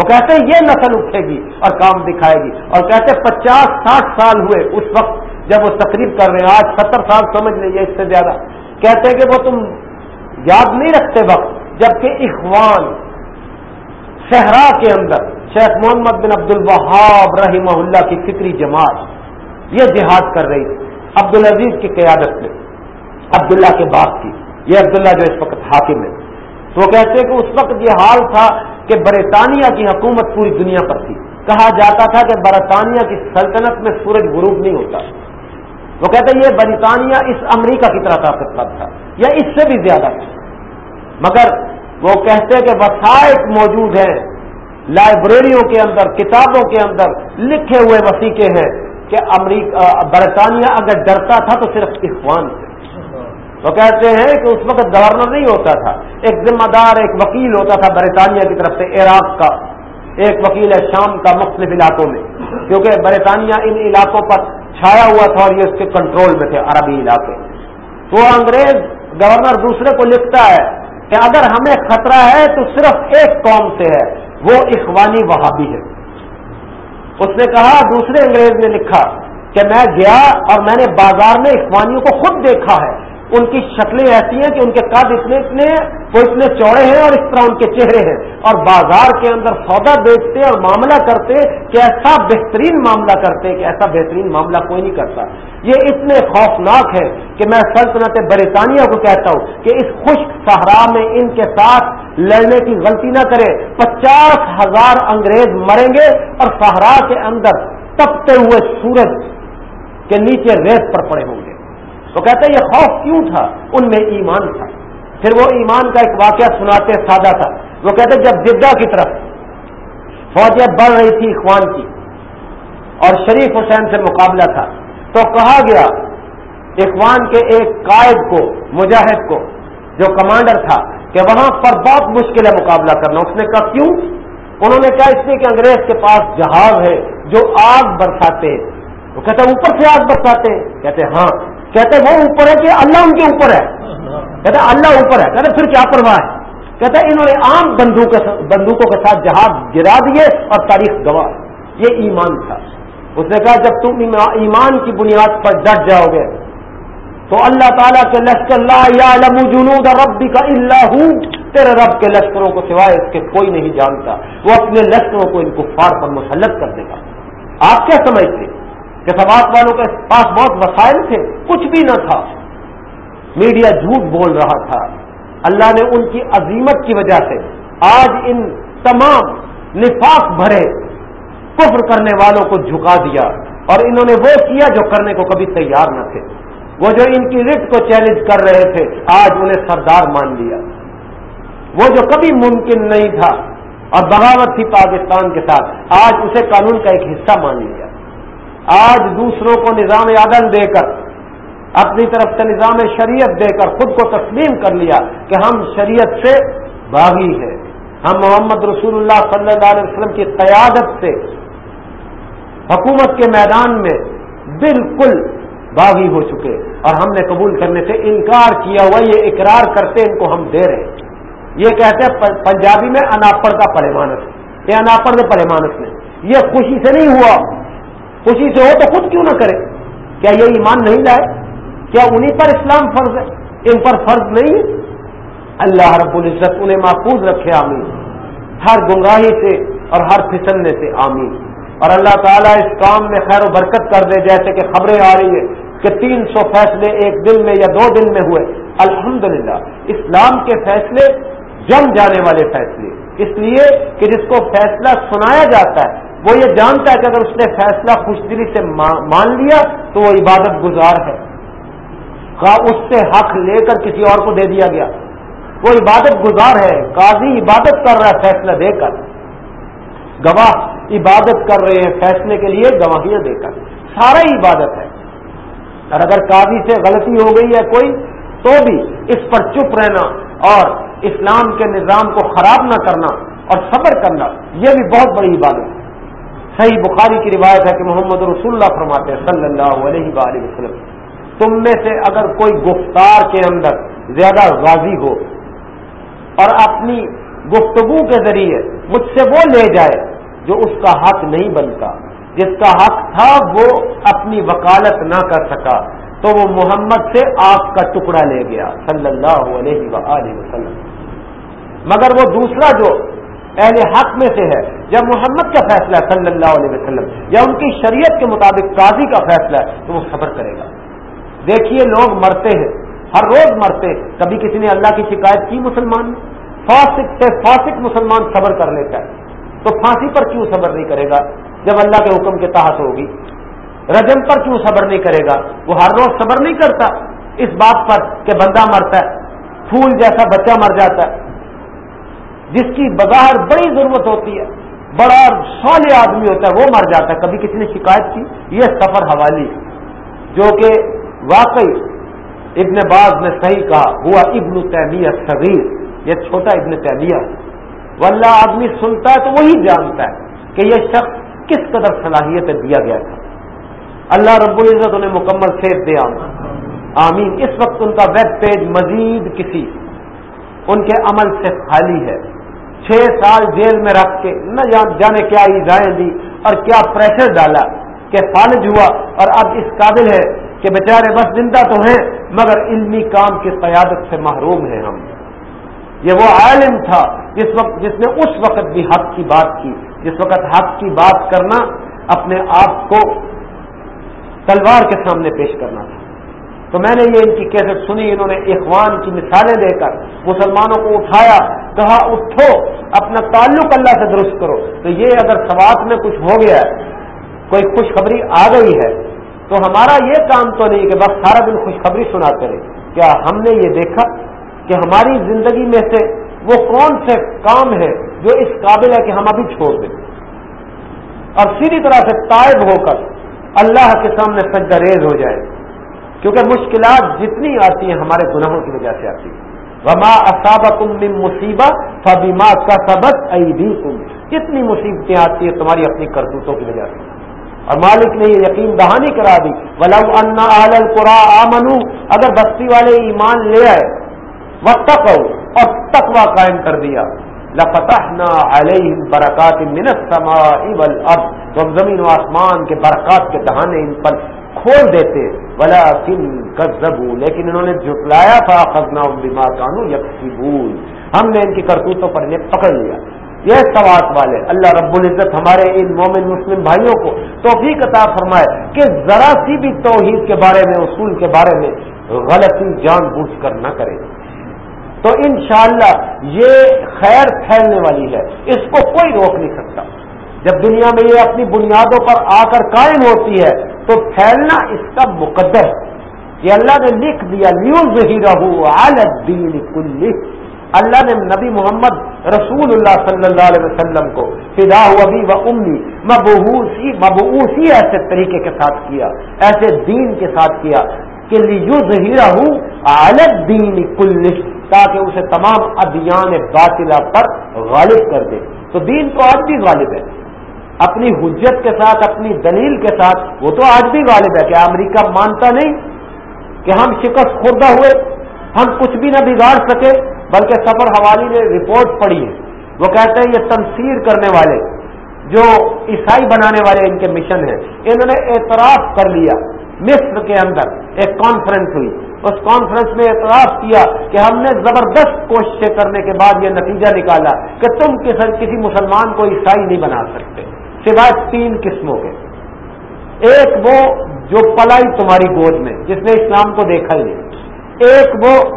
S1: وہ کہتے ہیں، یہ نسل اٹھے گی اور کام دکھائے گی۔ اور کہتے پچاس ساٹھ سال ہوئے اس وقت جب وہ تقریب کر رہے ہیں، آج ستر سال سمجھ لیجیے اس سے زیادہ۔ کہتے ہیں کہ وہ تم یاد نہیں رکھتے وقت، جبکہ اخوان صحرا کے اندر، شیخ محمد بن عبد الوہاب رحمہ اللہ کی فکری جماعت یہ جہاد کر رہی تھی، عبد العزیز کی قیادت میں، عبداللہ کے باپ کی۔ یہ عبداللہ جو اس وقت حاکم ہے۔ تو وہ کہتے ہیں کہ اس وقت یہ حال تھا کہ برطانیہ کی حکومت پوری دنیا پر تھی۔ کہا جاتا تھا کہ برطانیہ کی سلطنت میں سورج غروب نہیں ہوتا۔ وہ کہتے یہ برطانیہ اس امریکہ کی طرح طاقتور تھا، یا اس سے بھی زیادہ۔ تھا مگر وہ کہتے ہیں کہ وسائٹ موجود ہیں، لائبریریوں کے اندر، کتابوں کے اندر لکھے ہوئے وسیقے ہیں کہ امریکہ، برطانیہ اگر ڈرتا تھا تو صرف اخوان سے وہ کہتے ہیں کہ اس وقت گورنر نہیں ہوتا تھا، ایک ذمہ دار، ایک وکیل ہوتا تھا برطانیہ کی طرف سے، عراق کا، ایک وکیل ہے شام کا مختلف علاقوں میں، کیونکہ برطانیہ ان علاقوں پر چھایا ہوا تھا اور یہ اس کے کنٹرول میں تھے، عربی علاقے۔ تو انگریز گورنر دوسرے کو لکھتا ہے کہ اگر ہمیں خطرہ ہے تو صرف ایک قوم سے ہے، وہ اخوانی وہابی ہے۔ اس نے کہا، دوسرے انگریز نے لکھا کہ میں گیا اور میں نے بازار میں اخوانیوں کو خود دیکھا ہے۔ ان کی شکلیں ایسی ہیں کہ ان کے قد اتنے اتنے وہ اتنے چوڑے ہیں اور اس طرح ان کے چہرے ہیں۔ اور بازار کے اندر سودا بیچتے اور معاملہ کرتے کہ ایسا بہترین معاملہ کرتے کہ ایسا بہترین معاملہ کوئی نہیں کرتا۔ یہ اتنے خوفناک ہے کہ میں سلطنت برطانیہ کو کہتا ہوں کہ اس خشک صحرا میں ان کے ساتھ لڑنے کی غلطی نہ کرے۔ پچاس ہزار انگریز مریں گے اور صحرا کے اندر تپتے ہوئے سورج کے نیچے ریت پر پڑے ہوں گے۔ وہ کہتے ہیں یہ خوف کیوں تھا؟ ان میں ایمان تھا۔ پھر وہ ایمان کا ایک واقعہ سناتے سادہ تھا۔ وہ کہتے جب جدہ کی طرف فوجیں بڑھ رہی تھی اخوان کی اور شریف حسین سے مقابلہ تھا، تو کہا گیا، اخوان کے ایک قائد کو، مجاہد کو، جو کمانڈر تھا، کہ وہاں پر بہت مشکل ہے مقابلہ کرنا۔ اس نے کہا، کیوں؟ انہوں نے کہا، اس لیے کہ انگریز کے پاس جہاز ہے جو آگ برساتے۔ وہ کہتے اوپر سے آگ برساتے۔ کہتے ہاں کہتے وہ اوپر ہے کہ اللہ ان کے اوپر ہے۔ کہتے اللہ اوپر ہے۔ کہتے پھر کیا پرواہ ہے؟ کہتے انہوں نے عام بندوقوں کے ساتھ جہاز گرا دیے اور تاریخ گواہ۔ یہ ایمان تھا۔ اس نے کہا جب تم ایمان کی بنیاد پر ڈٹ جاؤ گے تو اللہ تعالیٰ کے لشکر اللہ جنود ربی کا اللہ تیرے رب کے لشکروں کو سوائے اس کے کوئی نہیں جانتا۔ وہ اپنے لشکروں کو ان کو فار پر مسلط کر دے گا۔ آپ کیا سمجھتے؟ کہ سماج والوں کے پاس بہت وسائل تھے، کچھ بھی نہ تھا۔ میڈیا جھوٹ بول رہا تھا۔ اللہ نے ان کی عظیمت کی وجہ سے آج ان تمام نفاق بھرے کفر کرنے والوں کو جھکا دیا اور انہوں نے وہ کیا جو کرنے کو کبھی تیار نہ تھے۔ وہ جو ان کی رٹ کو چیلنج کر رہے تھے، آج انہیں سردار مان لیا۔ وہ جو کبھی ممکن نہیں تھا اور بغاوت تھی پاکستان کے ساتھ، آج اسے قانون کا ایک حصہ مان لیا۔ آج دوسروں کو نظام عدل دے کر، اپنی طرف سے نظام شریعت دے کر خود کو تسلیم کر لیا کہ ہم شریعت سے باغی ہیں۔ ہم محمد رسول اللہ صلی اللہ علیہ وسلم کی قیادت سے، حکومت کے میدان میں بالکل باغی ہو چکے۔ اور ہم نے قبول کرنے سے انکار کیا ہوا، یہ اقرار کرتے ان کو ہم دے رہے ہیں۔ یہ کہتے ہیں پنجابی میں اناپڑ کا پڑے مانس یہ اناپڑ کے پڑے مانس میں یہ خوشی سے نہیں ہوا۔ خوشی سے ہو تو خود کیوں نہ کرے؟ کیا یہ ایمان نہیں لائے؟ کیا انہیں پر اسلام فرض ہے؟ ان پر فرض نہیں۔ ہے اللہ رب العزت انہیں محفوظ رکھے، آمین۔ ہر گمراہی سے اور ہر پھسلنے سے، آمین۔ اور اللہ تعالیٰ اس کام میں خیر و برکت کر دے، جیسے کہ خبریں آ رہی ہیں کہ تین سو فیصلے ایک دن میں یا دو دن میں ہوئے۔ الحمدللہ، اسلام کے فیصلے جم جانے والے فیصلے۔ اس لیے کہ جس کو فیصلہ سنایا جاتا ہے وہ یہ جانتا ہے کہ اگر اس نے فیصلہ خوش دلی سے مان لیا تو وہ عبادت گزار ہے۔ اس سے حق لے کر کسی اور کو دے دیا گیا۔ وہ عبادت گزار ہے۔ قاضی عبادت کر رہا ہے فیصلہ دے کر۔ گواہ عبادت کر رہے ہیں فیصلے کے لیے گواہیاں دے کر۔ سارا ہی عبادت ہے۔ اور اگر قاضی سے غلطی ہو گئی ہے کوئی، تو بھی اس پر چپ رہنا اور اسلام کے نظام کو خراب نہ کرنا اور صبر کرنا، یہ بھی بہت بڑی عبادت ہے۔ صحیح بخاری کی روایت ہے کہ محمد رسول اللہ فرماتے ہیں صلی اللہ علیہ وآلہ وسلم، تم میں سے اگر کوئی گفتار کے اندر زیادہ غازی ہو اور اپنی گفتگو کے ذریعے مجھ سے وہ لے جائے جو اس کا حق نہیں بنتا، جس کا حق تھا وہ اپنی وکالت نہ کر سکا، تو وہ محمد سے آگ کا ٹکڑا لے گیا، صلی اللہ علیہ وآلہ وسلم۔ مگر وہ دوسرا جو اہل حق میں سے ہے۔ جب محمد کا فیصلہ ہے صلی اللہ علیہ وسلم، یا ان کی شریعت کے مطابق قاضی کا فیصلہ ہے، تو وہ صبر کرے گا۔ دیکھیے لوگ مرتے ہیں، ہر روز مرتے کبھی کسی نے اللہ کی شکایت کی مسلمان؟ فاسق سے فاسق مسلمان صبر کر لیتا ہے۔ تو پھانسی پر کیوں صبر نہیں کرے گا؟ جب اللہ کے حکم کے تحت ہوگی۔ رجم پر کیوں صبر نہیں کرے گا؟ وہ ہر روز صبر نہیں کرتا۔ اس بات پر کہ بندہ مرتا ہے، پھول جیسا بچہ مر جاتا ہے۔ جس کی بظاہر بڑی ضرورت ہوتی ہے، بڑا سال آدمی ہوتا ہے، وہ مر جاتا ہے۔ کبھی کسی نے شکایت کی؟ یہ سفر حوالی جو کہ واقعی ابن باز نے صحیح کہا، ہوا ابن تیمیہ صغیر۔ یہ چھوٹا ابن تیمیہ واللہ آدمی سنتا ہے تو وہی جانتا ہے کہ یہ شخص کس قدر صلاحیت دیا گیا تھا۔ اللہ رب العزت انہیں مکمل سیب دے آمین۔ اس وقت ان کا ویب پیج مزید کسی، ان کے عمل سے خالی ہے۔ چھ سال جیل میں رکھ کے نہ جانے کیا ایزائیں دی اور کیا پریشر ڈالا کہ فالج ہوا اور اب اس قابل ہے کہ بیچارے بس زندہ تو ہیں، مگر علمی کام کی قیادت سے محروم ہیں ہم۔ یہ وہ عالم تھا جس وقت جس نے اس وقت بھی حق کی بات کی۔ جس وقت حق کی بات کرنا اپنے آپ کو تلوار کے سامنے پیش کرنا تھا۔ تو میں نے یہ ان کی کیسے سنی، انہوں نے اخوان کی مثالیں دے کر مسلمانوں کو اٹھایا، کہا، اٹھو، اپنا تعلق اللہ سے درست کرو۔ تو یہ اگر سوات میں کچھ ہو گیا ہے کوئی خوشخبری آ گئی ہے، تو ہمارا یہ کام تو نہیں کہ بس سارا دن خوشخبری سناتے رہے۔ کیا ہم نے یہ دیکھا کہ ہماری زندگی میں سے وہ کون سے کام ہے جو اس قابل ہے کہ ہم ابھی چھوڑ دیں؟ اور سیدھی طرح سے تائب ہو کر اللہ کے سامنے سجدہ ریز ہو جائے۔ کیونکہ مشکلات جتنی آتی ہیں ہمارے گناہوں کی وجہ سے آتی ہیں۔ وما اصابکم من مصیبت فبما کسبت ایدیکم کتنی مصیبتیں آتی ہیں تمہاری اپنی کرتوتوں کی وجہ سے۔ اور مالک نے یہ یقین دہانی کرا دی، ولو ان اہل القرى آمنوا، اگر بستی والے ایمان لے آئے، واتقوا، اور تقوی قائم کر دیا۔ لفتحنا علیہم برکات من السماء والارض تو زمین و آسمان کے برکات کے دہانے ان پر کھول دیتے بلا کن کزبو لیکن انہوں نے جھٹلایا تھا خزنا بما کانو یکسبون ہم نے ان کی کرتوتوں پر انہیں پکڑ لیا۔ یہ سوات والے، اللہ رب العزت ہمارے ان مومن مسلم بھائیوں کو توفیق عطا فرمائے کہ ذرا سی بھی توحید کے بارے میں، اصول کے بارے میں غلطی جان بوجھ کر نہ کرے۔ تو انشاءاللہ یہ خیر پھیلنے والی ہے۔ اس کو کوئی روک نہیں سکتا۔ جب دنیا میں یہ اپنی بنیادوں پر آ کر قائم ہوتی ہے، تو پھیلنا اس کا مقدر یہ اللہ نے لکھ دیا نیوز ہی رہو عالدین کل اللہ نے نبی محمد رسول اللہ صلی اللہ علیہ وسلم کو فدا ابھی و امی مبوسی مبوسی ایسے طریقے کے ساتھ کیا، ایسے دین کے ساتھ کیا کہ لیوز ہی رہو دین کل تاکہ اسے تمام ادیان باطلہ پر غالب کر دے۔ تو دین تو آج بھی غالب ہے۔ اپنی حجت کے ساتھ، اپنی دلیل کے ساتھ، وہ تو آج بھی غالب ہے کہ امریکہ مانتا نہیں کہ ہم شکست خوردہ ہوئے، ہم کچھ بھی نہ بگاڑ سکے، بلکہ سفر حوالی نے رپورٹ پڑھی ہے۔ وہ کہتے ہیں، یہ تنصیر کرنے والے، جو عیسائی بنانے والے ان کے مشن ہیں، انہوں نے اعتراف کر لیا۔ مصر کے اندر ایک کانفرنس ہوئی۔ اس کانفرنس میں اعتراف کیا کہ ہم نے زبردست کوششیں کرنے کے بعد یہ نتیجہ نکالا کہ تم کسی مسلمان کو عیسائی نہیں بنا سکتے۔ سوائے تین قسموں کے۔ ایک وہ جو پلائی تمہاری گود میں، جس نے اسلام کو دیکھا ہی نہیں۔ ایک وہ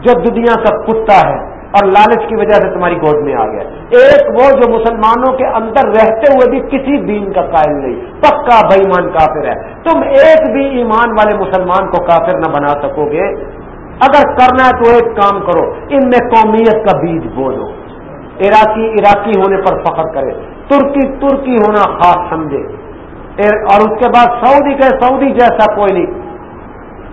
S1: جو دنیا کا کتا ہے اور لالچ کی وجہ سے تمہاری گود میں آ گیا۔ ایک وہ جو مسلمانوں کے اندر رہتے ہوئے بھی کسی دین کا قائل نہیں۔ پکا بےمان کافر ہے۔ تم ایک بھی ایمان والے مسلمان کو کافر نہ بنا سکو گے۔ اگر کرنا ہے تو ایک کام کرو۔ ان میں قومیت کا بیج بولو عراقی عراقی ہونے پر فخر کرے ترکی ترکی ہونا خاص سمجھے اور اس کے بعد سعودی کے سعودی جیسا کوئی نہیں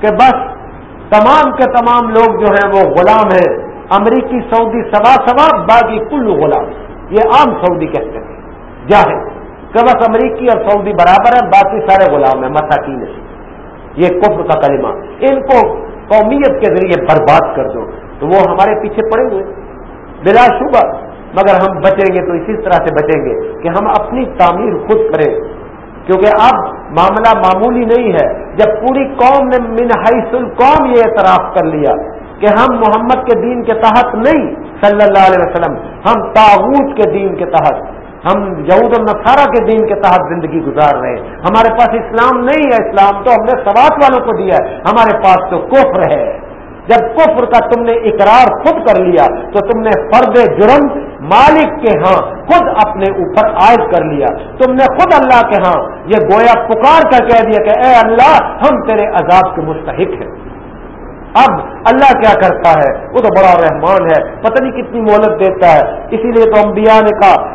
S1: کہ بس تمام کے تمام لوگ جو ہیں وہ غلام ہیں امریکی سعودی سوا سوا باغی کل غلام یہ عام سعودی کہتے ہیں۔ جاہے کہ بس امریکی اور سعودی برابر ہے باقی سارے غلام ہیں، مساکین یہ کفر کا کلمہ۔ ان کو قومیت کے ذریعے برباد کر دو۔ تو وہ ہمارے پیچھے پڑیں گے۔ بلا شبہ۔ مگر ہم بچیں گے تو اسی طرح سے بچیں گے کہ ہم اپنی تعمیر خود کریں۔ کیونکہ اب معاملہ معمولی نہیں ہے۔ جب پوری قوم نے من حیث القوم یہ اعتراف کر لیا کہ ہم محمد کے دین کے تحت نہیں، صلی اللہ علیہ وسلم، ہم تاغوت کے دین کے تحت، ہم یہود النصارہ کے دین کے تحت زندگی گزار رہے ہیں۔ ہمارے پاس اسلام نہیں ہے، اسلام تو ہم نے سوات والوں کو دیا ہے، ہمارے پاس تو کفر ہے۔ جب کفر کا تم نے اقرار خود کر لیا تو تم نے فرد جرم مالک کے ہاں خود اپنے اوپر عائد کر لیا۔ تم نے خود اللہ کے ہاں یہ گویا پکار کر کہہ دیا کہ اے اللہ، ہم تیرے عذاب کے مستحق ہیں۔ اب اللہ کیا کرتا ہے؟ وہ تو بڑا رحمان ہے، پتہ نہیں کتنی مہلت دیتا ہے۔ اسی لیے تو انبیاء نے کہا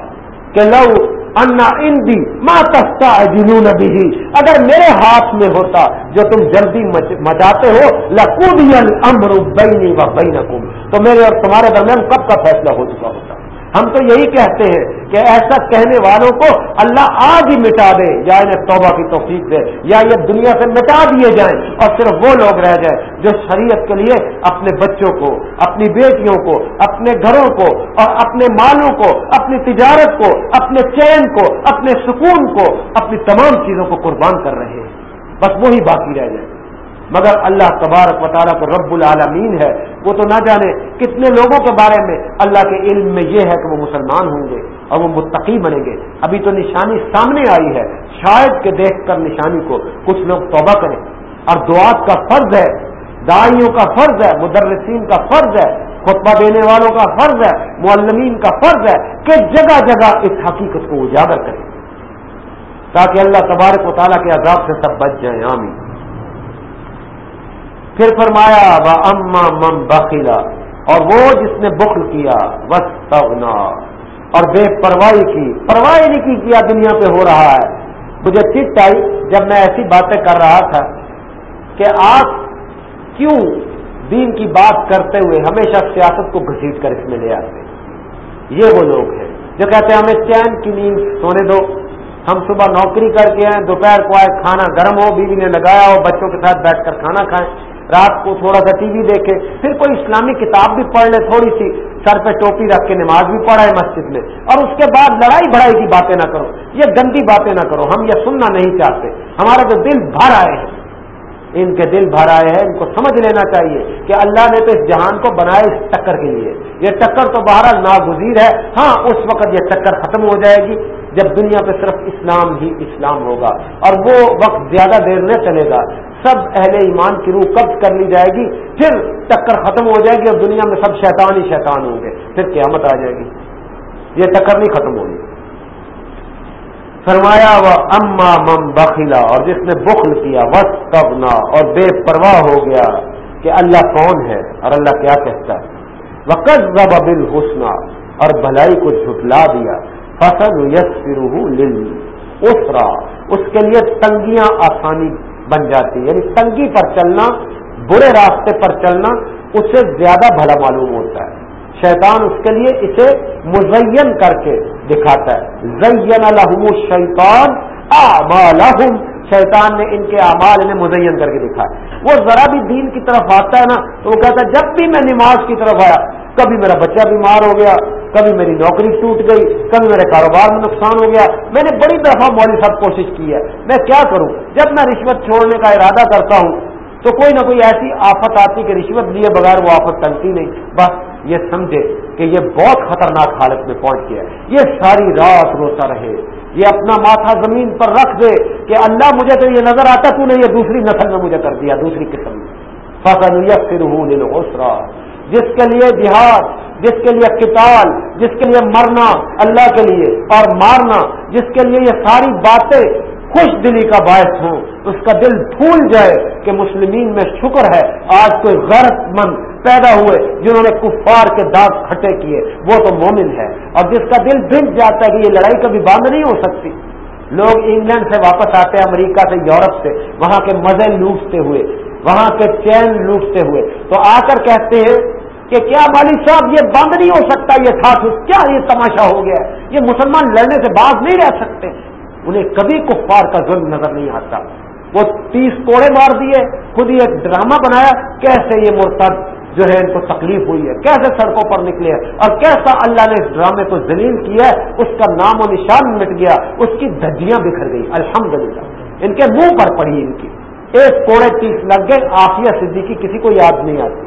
S1: کہ لو انا اندی ماں تستا جنون بھی اگر میرے ہاتھ میں ہوتا جو تم جلدی مچاتے ہو لکود امر بینی و بینکم. تو میرے اور تمہارے درمیان کب کا فیصلہ ہو چکا ہوتا؟ ہم تو یہی کہتے ہیں کہ ایسا کہنے والوں کو اللہ آج ہی مٹا دے، یا انہیں توبہ کی توفیق دے، یا یہ دنیا سے مٹا دیے جائیں اور صرف وہ لوگ رہ جائیں جو شریعت کے لیے اپنے بچوں کو، اپنی بیٹیوں کو، اپنے گھروں کو اور اپنے مالوں کو، اپنی تجارت کو، اپنے چین کو، اپنے سکون کو، اپنی تمام چیزوں کو قربان کر رہے ہیں۔ بس وہی باقی رہ جائیں مگر اللہ تبارک و تعالیٰ کو رب العالمین ہے۔ وہ تو نہ جانے کتنے لوگوں کے بارے میں اللہ کے علم میں یہ ہے کہ وہ مسلمان ہوں گے اور وہ متقی بنیں گے۔ ابھی تو نشانی سامنے آئی ہے۔ شاید کہ دیکھ کر نشانی کو کچھ لوگ توبہ کریں۔ اور دعات کا فرض ہے دائیوں کا فرض ہے، مدرسین کا فرض ہے، خطبہ دینے والوں کا فرض ہے، معلمین کا فرض ہے کہ جگہ جگہ اس حقیقت کو اجاگر کریں۔ تاکہ اللہ تبارک و تعالیٰ کے عذاب سے سب بچ جائیں۔ آمین۔ پھر فرمایا وہ اما مم بخیلا اور وہ جس نے بخل کیا بس اور بے پرواہی کی، پرواہی نہیں کی کیا دنیا پہ ہو رہا ہے۔ مجھے چٹ آئی جب میں ایسی باتیں کر رہا تھا کہ آپ کیوں دین کی بات کرتے ہوئے ہمیشہ سیاست کو گھسیٹ کر اس میں لے آتے یہ وہ لوگ ہیں جو کہتے ہیں، ہمیں چین کی نیند سونے دو، ہم صبح نوکری کر کے آئے دوپہر کو آئے، کھانا گرم ہو، بیوی نے لگایا ہو، بچوں کے ساتھ بیٹھ کر کھانا کھائیں۔ رات کو تھوڑا سا ٹی وی دیکھے، پھر کوئی اسلامی کتاب بھی پڑھ لے، تھوڑی سی سر پہ ٹوپی رکھ کے نماز بھی پڑھا ہے مسجد میں۔ اور اس کے بعد لڑائی بڑائی کی باتیں نہ کرو۔ یہ گندی باتیں نہ کرو۔ ہم یہ سننا نہیں چاہتے۔ ہمارا جو دل بھر آئے ہیں، ان کے دل بھر آئے ہیں، ان کو سمجھ لینا چاہیے کہ اللہ نے تو اس جہان کو بنایا اس ٹکر کے لیے۔ یہ ٹکر تو بہرحال ناگزیر ہے۔ ہاں اس وقت یہ ٹکر ختم ہو جائے گی جب دنیا پہ صرف اسلام ہی اسلام ہوگا۔ اور وہ وقت زیادہ دیر نہ چلے گا۔ سب اہل ایمان کی روح قبض کر لی جائے گی، پھر ٹکر ختم ہو جائے گی اور دنیا میں سب شیطان ہی شیطان ہوں گے۔ پھر قیامت آ جائے گی۔ یہ ٹکر نہیں ختم ہوگی فرمایا وہ اما مم بخلا اور جس نے بخل کیا وس تبنا اور بے پرواہ ہو گیا کہ اللہ کون ہے اور اللہ کیا کہتا ہے۔ وقت زب بل حسنا اور بھلائی کو جھٹلا دیا۔ فصل یس فرح اس کے لیے تنگیاں آسانی بن جاتی ہے۔ یعنی تنگی پر چلنا، برے راستے پر چلنا اس سے زیادہ بھلا معلوم ہوتا ہے۔ شیطان اس کے لیے اسے مزین کر کے دکھاتا ہے۔ زین الحم شیطان اعمالہم۔ شیطان نے ان کے اعمال انہیں مزین کر کے دکھایا وہ ذرا بھی دین کی طرف آتا ہے نا، تو وہ کہتا ہے، جب بھی میں نماز کی طرف آیا، کبھی میرا بچہ بیمار ہو گیا کبھی میری نوکری ٹوٹ گئی، کبھی میرے کاروبار میں نقصان ہو گیا۔ میں نے بڑی دفعہ مولوی صاحب کوشش کی ہے۔ میں کیا کروں؟ جب میں رشوت چھوڑنے کا ارادہ کرتا ہوں، تو کوئی نہ کوئی ایسی آفت آتی کہ رشوت لیے بغیر وہ آفت چلتی نہیں۔ بس یہ سمجھے کہ یہ بہت خطرناک حالت میں پہنچ گیا یہ ساری رات روتا رہے۔ یہ اپنا ماتھا زمین پر رکھ دے کہ اللہ مجھے تو یہ نظر آتا، تو نے یہ دوسری نسل میں مجھے کر دیا، دوسری قسم۔ میں فصل پھر ہوں جس کے لیے جہاد جس کے لیے کتال جس کے لیے مرنا اللہ کے لیے اور مارنا، جس کے لیے یہ ساری باتیں خوش دلی کا باعث ہوں، اس کا دل پھول جائے کہ مسلمین میں شکر ہے، آج کوئی غرض مند پیدا ہوئے جنہوں نے کفار کے داغ کھٹے کیے، وہ تو مومن ہے۔ اور جس کا دل بھج جاتا ہے کہ یہ لڑائی کبھی بند نہیں ہو سکتی۔ لوگ انگلینڈ سے واپس آتے ہیں، امریکہ سے، یورپ سے، وہاں کے مزے لوٹتے ہوئے، وہاں کے چین لوٹتے ہوئے۔ تو آ کر کہتے ہیں کہ کیا مالک صاحب یہ بند نہیں ہو سکتا، یہ تھا کیا یہ تماشا ہو گیا؟ یہ مسلمان لڑنے سے باز نہیں رہ سکتے۔ انہیں کبھی کفار کا ظلم نظر نہیں آتا۔ وہ تیس کوڑے مار دیے، خود ہی ایک ڈرامہ بنایا، کیسے یہ مرتد جو ہے ان کو تکلیف ہوئی ہے؟ کیسے سڑکوں پر نکلے؟ ہیں اور کیسا اللہ نے اس ڈرامے کو ذلیل کیا ہے؟ اس کا نام و نشان مٹ گیا، اس کی دھجیاں بکھر گئی۔ الحمدللہ۔ ان کے منہ پر پڑی ان کی۔ ایک کوڑے تیس لگ گئے آفیہ صدیقی، کسی کو یاد نہیں آتی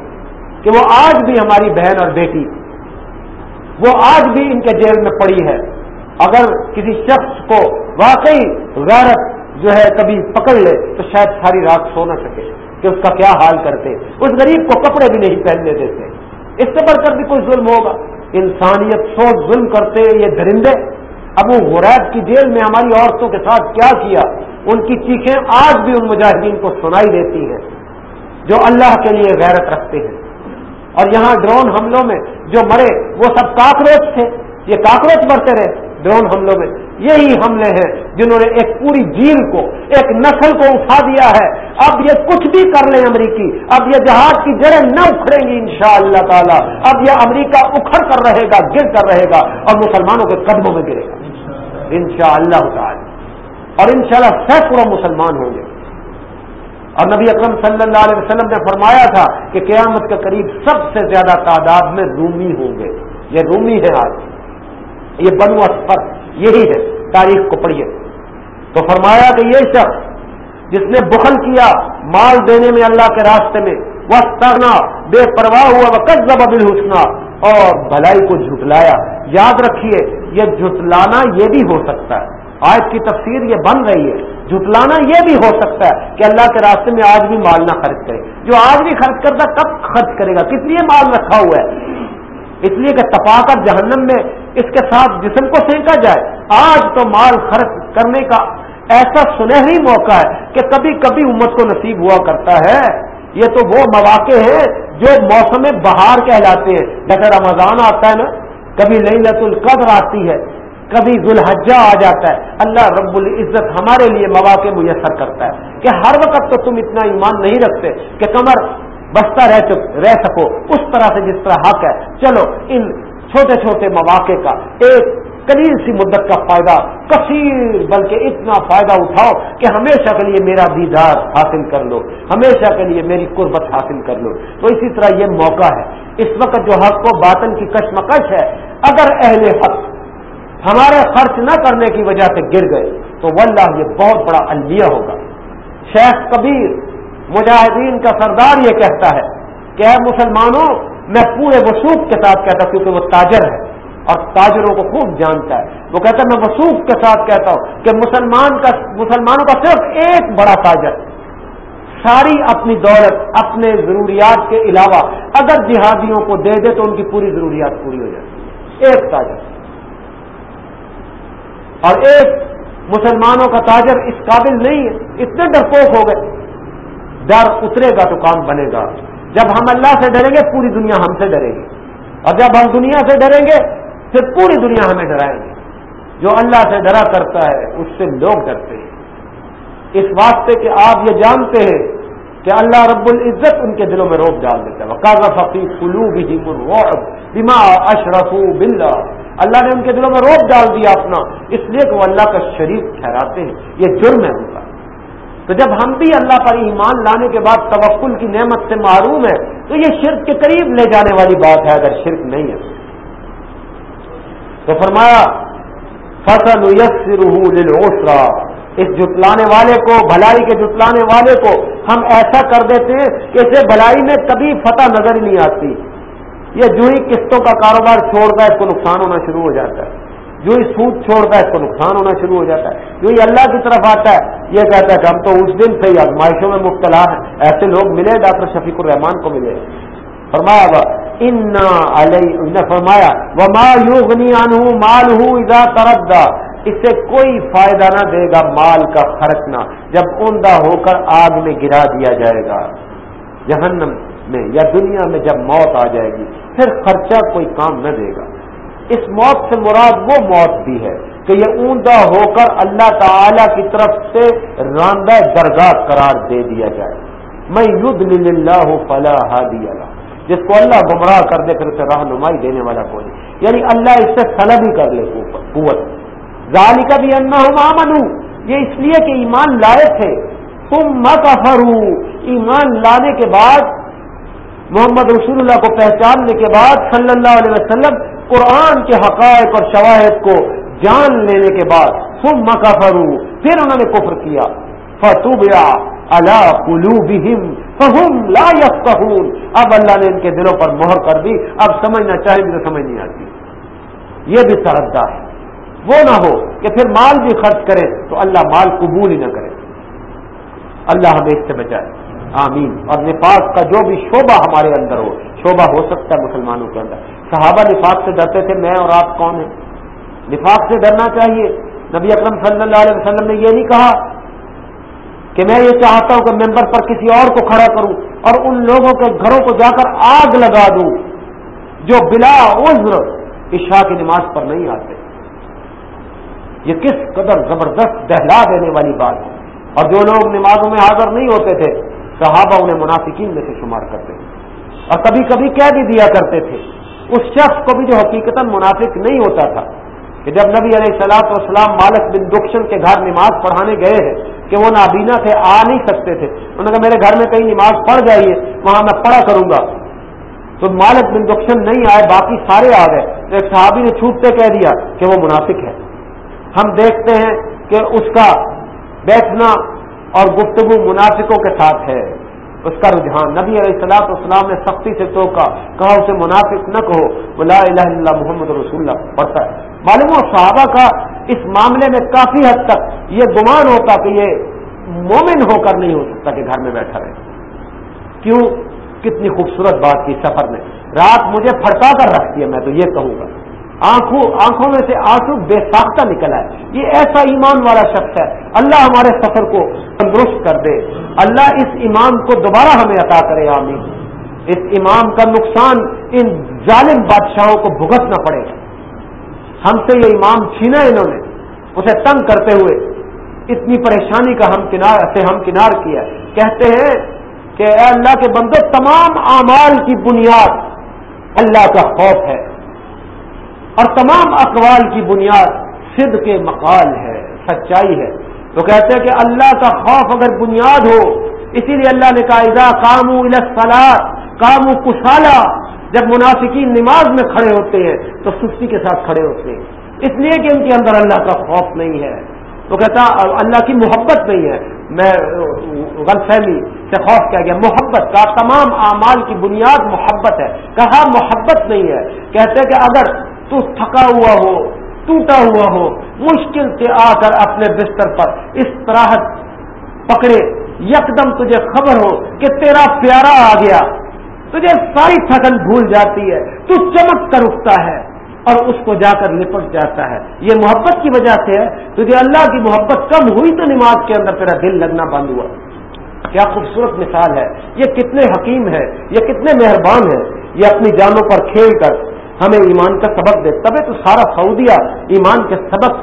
S1: کہ وہ آج بھی ہماری بہن اور بیٹی وہ آج بھی ان کے جیل میں پڑی ہے۔ اگر کسی شخص کو واقعی غیرت جو ہے کبھی پکڑ لے تو شاید ساری رات سو نہ سکے کہ اس کا کیا حال کرتے۔ اس غریب کو کپڑے بھی نہیں پہننے دیتے۔ اس سے بڑھ کر بھی کوئی ظلم ہوگا۔ انسانیت سو ظلم کرتے یہ درندے۔ ابو غریب کی جیل میں ہماری عورتوں کے ساتھ کیا کیا؟ ان کی چیخیں آج بھی ان مجاہدین کو سنائی دیتی ہیں جو اللہ کے لیے غیرت رکھتے ہیں۔ اور یہاں ڈرون حملوں میں جو مرے، وہ سب کاکروچ تھے۔ یہ کاکروچ مرتے رہے ڈرون حملوں میں۔ یہی حملے ہیں جنہوں نے ایک پوری جیل کو، ایک نسل کو اٹھا دیا ہے۔ اب یہ کچھ بھی کر لیں امریکی۔ اب یہ جہاز کی جڑیں نہ اکھڑیں گی انشاء اللہ تعالیٰ۔ اب یہ امریکہ اکھڑ کر رہے گا، گر کر رہے گا اور مسلمانوں کے قدموں میں گرے گا۔ ان شاء اللہ تعالی۔ اور ان شاء اللہ سینکڑوں مسلمان ہوں گے۔ اور نبی اکرم صلی اللہ علیہ وسلم نے فرمایا تھا کہ قیامت کے قریب سب سے زیادہ تعداد میں رومی ہوں گے۔ یہ رومی ہے آج۔ یہ بنو اسفر یہی ہے۔ تاریخ کو پڑھیے۔ تو فرمایا کہ یہ شخص جس نے بخل کیا مال دینے میں اللہ کے راستے میں وہ بے پرواہ ہوا وہ قزب ابل حسنا اور بھلائی کو جھٹلایا۔ یاد رکھیے، یہ جھٹلانا یہ بھی ہو سکتا ہے۔ آج کی تفسیر یہ بن رہی ہے۔ جھٹلانا یہ بھی ہو سکتا ہے کہ اللہ کے راستے میں آج بھی مال نہ خرچ کرے۔ جو آج بھی خرچ کرتا کب خرچ کرے گا؟ کس لیے مال رکھا ہوا ہے؟ اس لیے کہ تپا کر جہنم میں اس کے ساتھ جسم کو سینکا جائے۔ آج تو مال خرچ کرنے کا ایسا سنہری موقع ہے کہ کبھی کبھی امت کو نصیب ہوا کرتا ہے۔ یہ تو وہ مواقع ہیں جو موسم بہار کہلاتے ہیں۔ جیسے رمضان آتا ہے نا، کبھی لئی القدر آتی ہے۔ کبھی ذوالحجہ آ جاتا ہے، اللہ رب العزت ہمارے لیے مواقع میسر کرتا ہے کہ ہر وقت تو تم اتنا ایمان نہیں رکھتے کہ کمر بستا رہ چک، رہ سکو۔ اس طرح سے جس طرح حق ہے۔ چلو، ان چھوٹے چھوٹے مواقع کا ایک قلیل سی مدت کا فائدہ، کثیر بلکہ اتنا فائدہ اٹھاؤ کہ ہمیشہ کے لیے میرا دیدار حاصل کر لو۔ ہمیشہ کے لیے میری قربت حاصل کر لو۔ تو اسی طرح یہ موقع ہے۔ اس وقت جو حق و باطن کی کشمکش ہے، اگر اہل حق ہمارے خرچ نہ کرنے کی وجہ سے گر گئے۔ تو واللہ یہ بہت بڑا المیہ ہوگا۔ شیخ کبیر، مجاہدین کا سردار یہ کہتا ہے کہ اے مسلمانوں، میں پورے وسوخ کے ساتھ کہتا ہوں کیونکہ وہ تاجر ہے اور تاجروں کو خوب جانتا ہے۔ وہ کہتا ہے، میں وسوخ کے ساتھ کہتا ہوں کہ مسلمان کا، مسلمانوں کا صرف ایک بڑا تاجر، ساری اپنی دولت، اپنے ضروریات کے علاوہ اگر جہادیوں کو دے دے تو ان کی پوری ضروریات پوری ہو جاتی۔ ایک تاجر۔ اور ایک مسلمانوں کا تاجر اس قابل نہیں ہے، اتنے ڈرپوک ہو گئے۔ ڈر اترے گا تو کام بنے گا۔ جب ہم اللہ سے ڈریں گے، پوری دنیا ہم سے ڈرے گی۔ اور جب ہم دنیا سے ڈریں گے، پھر پوری دنیا ہمیں ڈرائیں گے۔ جو اللہ سے ڈرا کرتا ہے، اس سے لوگ ڈرتے ہیں۔ اس واسطے کہ آپ یہ جانتے ہیں کہ اللہ رب العزت ان کے دلوں میں روک ڈال دیتا ہے. وقاض فقی فلو بھی بیما اشرف بلّہ اللہ نے ان کے دلوں میں روپ ڈال دیا اپنا. اس لیے کہ وہ اللہ کا شریف ٹھہراتے ہیں. یہ جرم ہے ان کا. تو جب ہم بھی اللہ پر ایمان لانے کے بعد توکل کی نعمت سے معروم ہے تو یہ شرک کے قریب لے جانے والی بات ہے اگر شرک نہیں ہے. تو فرمایا فصل یسرا اس جتلانے والے کو، بھلائی کے جتلانے والے کو ہم ایسا کر دیتے ہیں کہ اسے بھلائی میں کبھی فتح نظر نہیں آتی۔ یہ جو ہی قسطوں کا کاروبار چھوڑتا ہے اس کو نقصان ہونا شروع ہو جاتا ہے۔ جو ہی سود چھوڑتا ہے اس کو نقصان ہونا شروع ہو جاتا ہے۔ جو ہی اللہ کی طرف آتا ہے، یہ کہتا ہے کہ ہم تو اس دن سے ہی آزمائشوں میں مبتلا ہیں۔ ایسے لوگ ملے، ڈاکٹر شفیق الرحمان کو ملے۔ فرمایا ان فرمایا وہ ما یوگنی ان مال ہوں ادا تردا اس سے کوئی فائدہ نہ دے گا، مال کا فرقنا جب عمدہ ہو کر آگ میں گرا دیا جائے گا، جہنم میں یا دنیا میں جب موت آ جائے گی، پھر خرچہ کوئی کام نہ دے گا۔ اس موت سے مراد وہ موت بھی ہے کہ یہ اوندا ہو کر اللہ تعالی کی طرف سے راندہ درگاہ قرار دے دیا جائے۔ میں ید اللہ فلاح ہادی اللہ جس کو اللہ گمراہ کر دے پھر اسے رہنمائی دینے والا کوئی یعنی اللہ اس سے سلب ہی کر لے، قوت۔ ظالی کا بھی انا ہوں یہ اس لیے کہ ایمان لائے تھے۔ تم مت ایمان لانے کے بعد، محمد رسول اللہ کو پہچاننے کے بعد صلی اللہ علیہ وسلم قرآن کے حقائق اور شواہد کو جان لینے کے بعد تم مکافرو پھر انہوں نے کفر کیا۔ فتوبیا اللہ کلو فہم لا اب اللہ نے ان کے دلوں پر مہر کر دی۔ اب سمجھنا چاہے بھی تو سمجھ نہیں آتی۔ یہ بھی سردا ہے وہ نہ ہو کہ پھر مال بھی خرچ کرے تو اللہ مال قبول ہی نہ کرے۔ اللہ ہمیں اس سے بچائے۔ آمین۔ اور نفاق کا جو بھی شعبہ ہمارے اندر ہو، شعبہ ہو سکتا ہے مسلمانوں کے اندر۔ صحابہ نفاق سے ڈرتے تھے، میں اور آپ کون ہیں؟ نفاق سے ڈرنا چاہیے۔ نبی اکرم صلی اللہ علیہ وسلم نے یہ نہیں کہا کہ میں یہ چاہتا ہوں کہ ممبر پر کسی اور کو کھڑا کروں اور ان لوگوں کے گھروں کو جا کر آگ لگا دوں جو بلا عذر عشاء کی نماز پر نہیں آتے۔ یہ کس قدر زبردست دہلا دینے والی بات ہے۔ اور جو لوگ نمازوں میں حاضر نہیں ہوتے تھے، صحابہ انہیں منافقین میں سے شمار کرتے تھے۔ اور کبھی کبھی کہہ بھی دیا کرتے تھے۔ اس شخص کو بھی جو حقیقت منافق نہیں ہوتا تھا کہ جب نبی علیہ سلاط وسلام مالک بن دکشن کے گھر نماز پڑھانے گئے ہیں کہ وہ نابینا تھے آ نہیں سکتے تھے۔ انہوں نے کہا، میرے گھر میں کہیں نماز پڑھ جائیے، وہاں میں پڑھا کروں گا۔ تو مالک بن دکشن نہیں آئے، باقی سارے آ گئے۔ ایک صحابی نے چھوٹتے کہہ دیا کہ وہ منافق ہے ہم دیکھتے ہیں کہ اس کا بیٹھنا اور گفتگو منافقوں کے ساتھ ہے۔ اس کا رجحان نبی علیہ السلاط اسلام نے سختی سے ٹوکا۔ کہا، اسے منافق نہ کہو۔ وہ لا الہ الا محمد رسول اللہ پڑھتا ہے۔ معلوم و صحابہ کا اس معاملے میں کافی حد تک یہ گمان ہوتا کہ یہ مومن ہو کر نہیں ہو سکتا کہ گھر میں بیٹھا رہے۔ کیوں؟ کتنی خوبصورت بات کی سفر میں۔ رات مجھے پھڑکا کر رکھتی ہے، میں تو یہ کہوں گا۔ آنکھوں آنکھوں میں سے آنسو بے ساختہ نکل ہے یہ ایسا ایمان والا شخص ہے۔ اللہ ہمارے سفر کو تندرست کر دے۔ اللہ اس ایمان کو دوبارہ ہمیں عطا کرے، آمین۔ اس ایمان کا نقصان ان ظالم بادشاہوں کو بھگتنا پڑے۔ گا ہم سے یہ ایمان چھینا انہوں نے۔ اسے تنگ کرتے ہوئے اتنی پریشانی کا ہم کنار سے ہم کنار کیا کہتے ہیں کہ اے اللہ کے بندے، تمام اعمال کی بنیاد اللہ کا خوف ہے۔ اور تمام اقوال کی بنیاد صد کے مقال ہے، سچائی ہے۔ تو کہتے ہیں کہ اللہ کا خوف اگر بنیاد ہو، اسی لیے اللہ نے کہا، اذا کامو الاسلاد کامو کسالا۔ جب منافقین نماز میں کھڑے ہوتے ہیں، تو سستی کے ساتھ کھڑے ہوتے ہیں۔ اس لیے کہ ان کے اندر اللہ کا خوف نہیں ہے۔ تو کہتا، اللہ کی محبت نہیں ہے۔ میں، غلط فہمی سے خوف کیا گیا۔ محبت کا تمام اعمال کی بنیاد محبت ہے۔ کہا، محبت نہیں ہے۔ کہتے کہ اگر تو تھکا ہوا ہو، ٹوٹا ہوا ہو، مشکل سے آ کر اپنے بستر پر اس طرح پکڑے، یکدم تجھے خبر ہو کہ تیرا پیارا آ گیا۔ تجھے ساری تھکن بھول جاتی ہے، تو چمک کر اٹھتا ہے اور اس کو جا کر لپٹ جاتا ہے۔ یہ محبت کی وجہ سے ہے، تجھے اللہ کی محبت کم ہوئی تو نماز کے اندر تیرا دل لگنا بند ہوا۔ کیا خوبصورت مثال ہے۔ یہ کتنے حکیم ہے، یہ کتنے مہربان ہے یہ اپنی جانوں پر کھیل کر ہمیں ایمان کا سبق دے۔ تبھی تو سارا سعودیہ ایمان کے سبق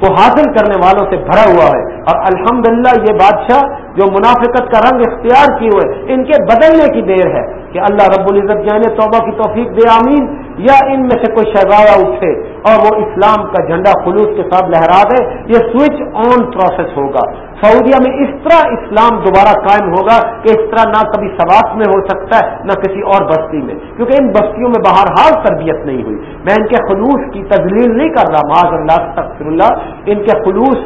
S1: کو حاصل کرنے والوں سے بھرا ہوا ہے۔ اور الحمدللہ یہ بادشاہ جو منافقت کا رنگ اختیار کیے ہوئے، ان کے بدلنے کی دیر ہے کہ اللہ رب العزت جانے توبہ کی توفیق دے، آمین۔ یا ان میں سے کوئی شہزایا اٹھے اور وہ اسلام کا جھنڈا خلوص کے ساتھ لہرا دے، یہ سوئچ آن پروسیس ہوگا۔ سعودیہ میں اس طرح اسلام دوبارہ قائم ہوگا کہ اس طرح نہ کبھی سوات میں ہو سکتا ہے، نہ کسی اور بستی میں۔ کیونکہ ان بستیوں میں باہر حال تربیت نہیں ہوئی۔ میں ان کے خلوص کی تجلیل نہیں کر رہا، معاذ اللہ تقسر اللہ۔ ان کے خلوص،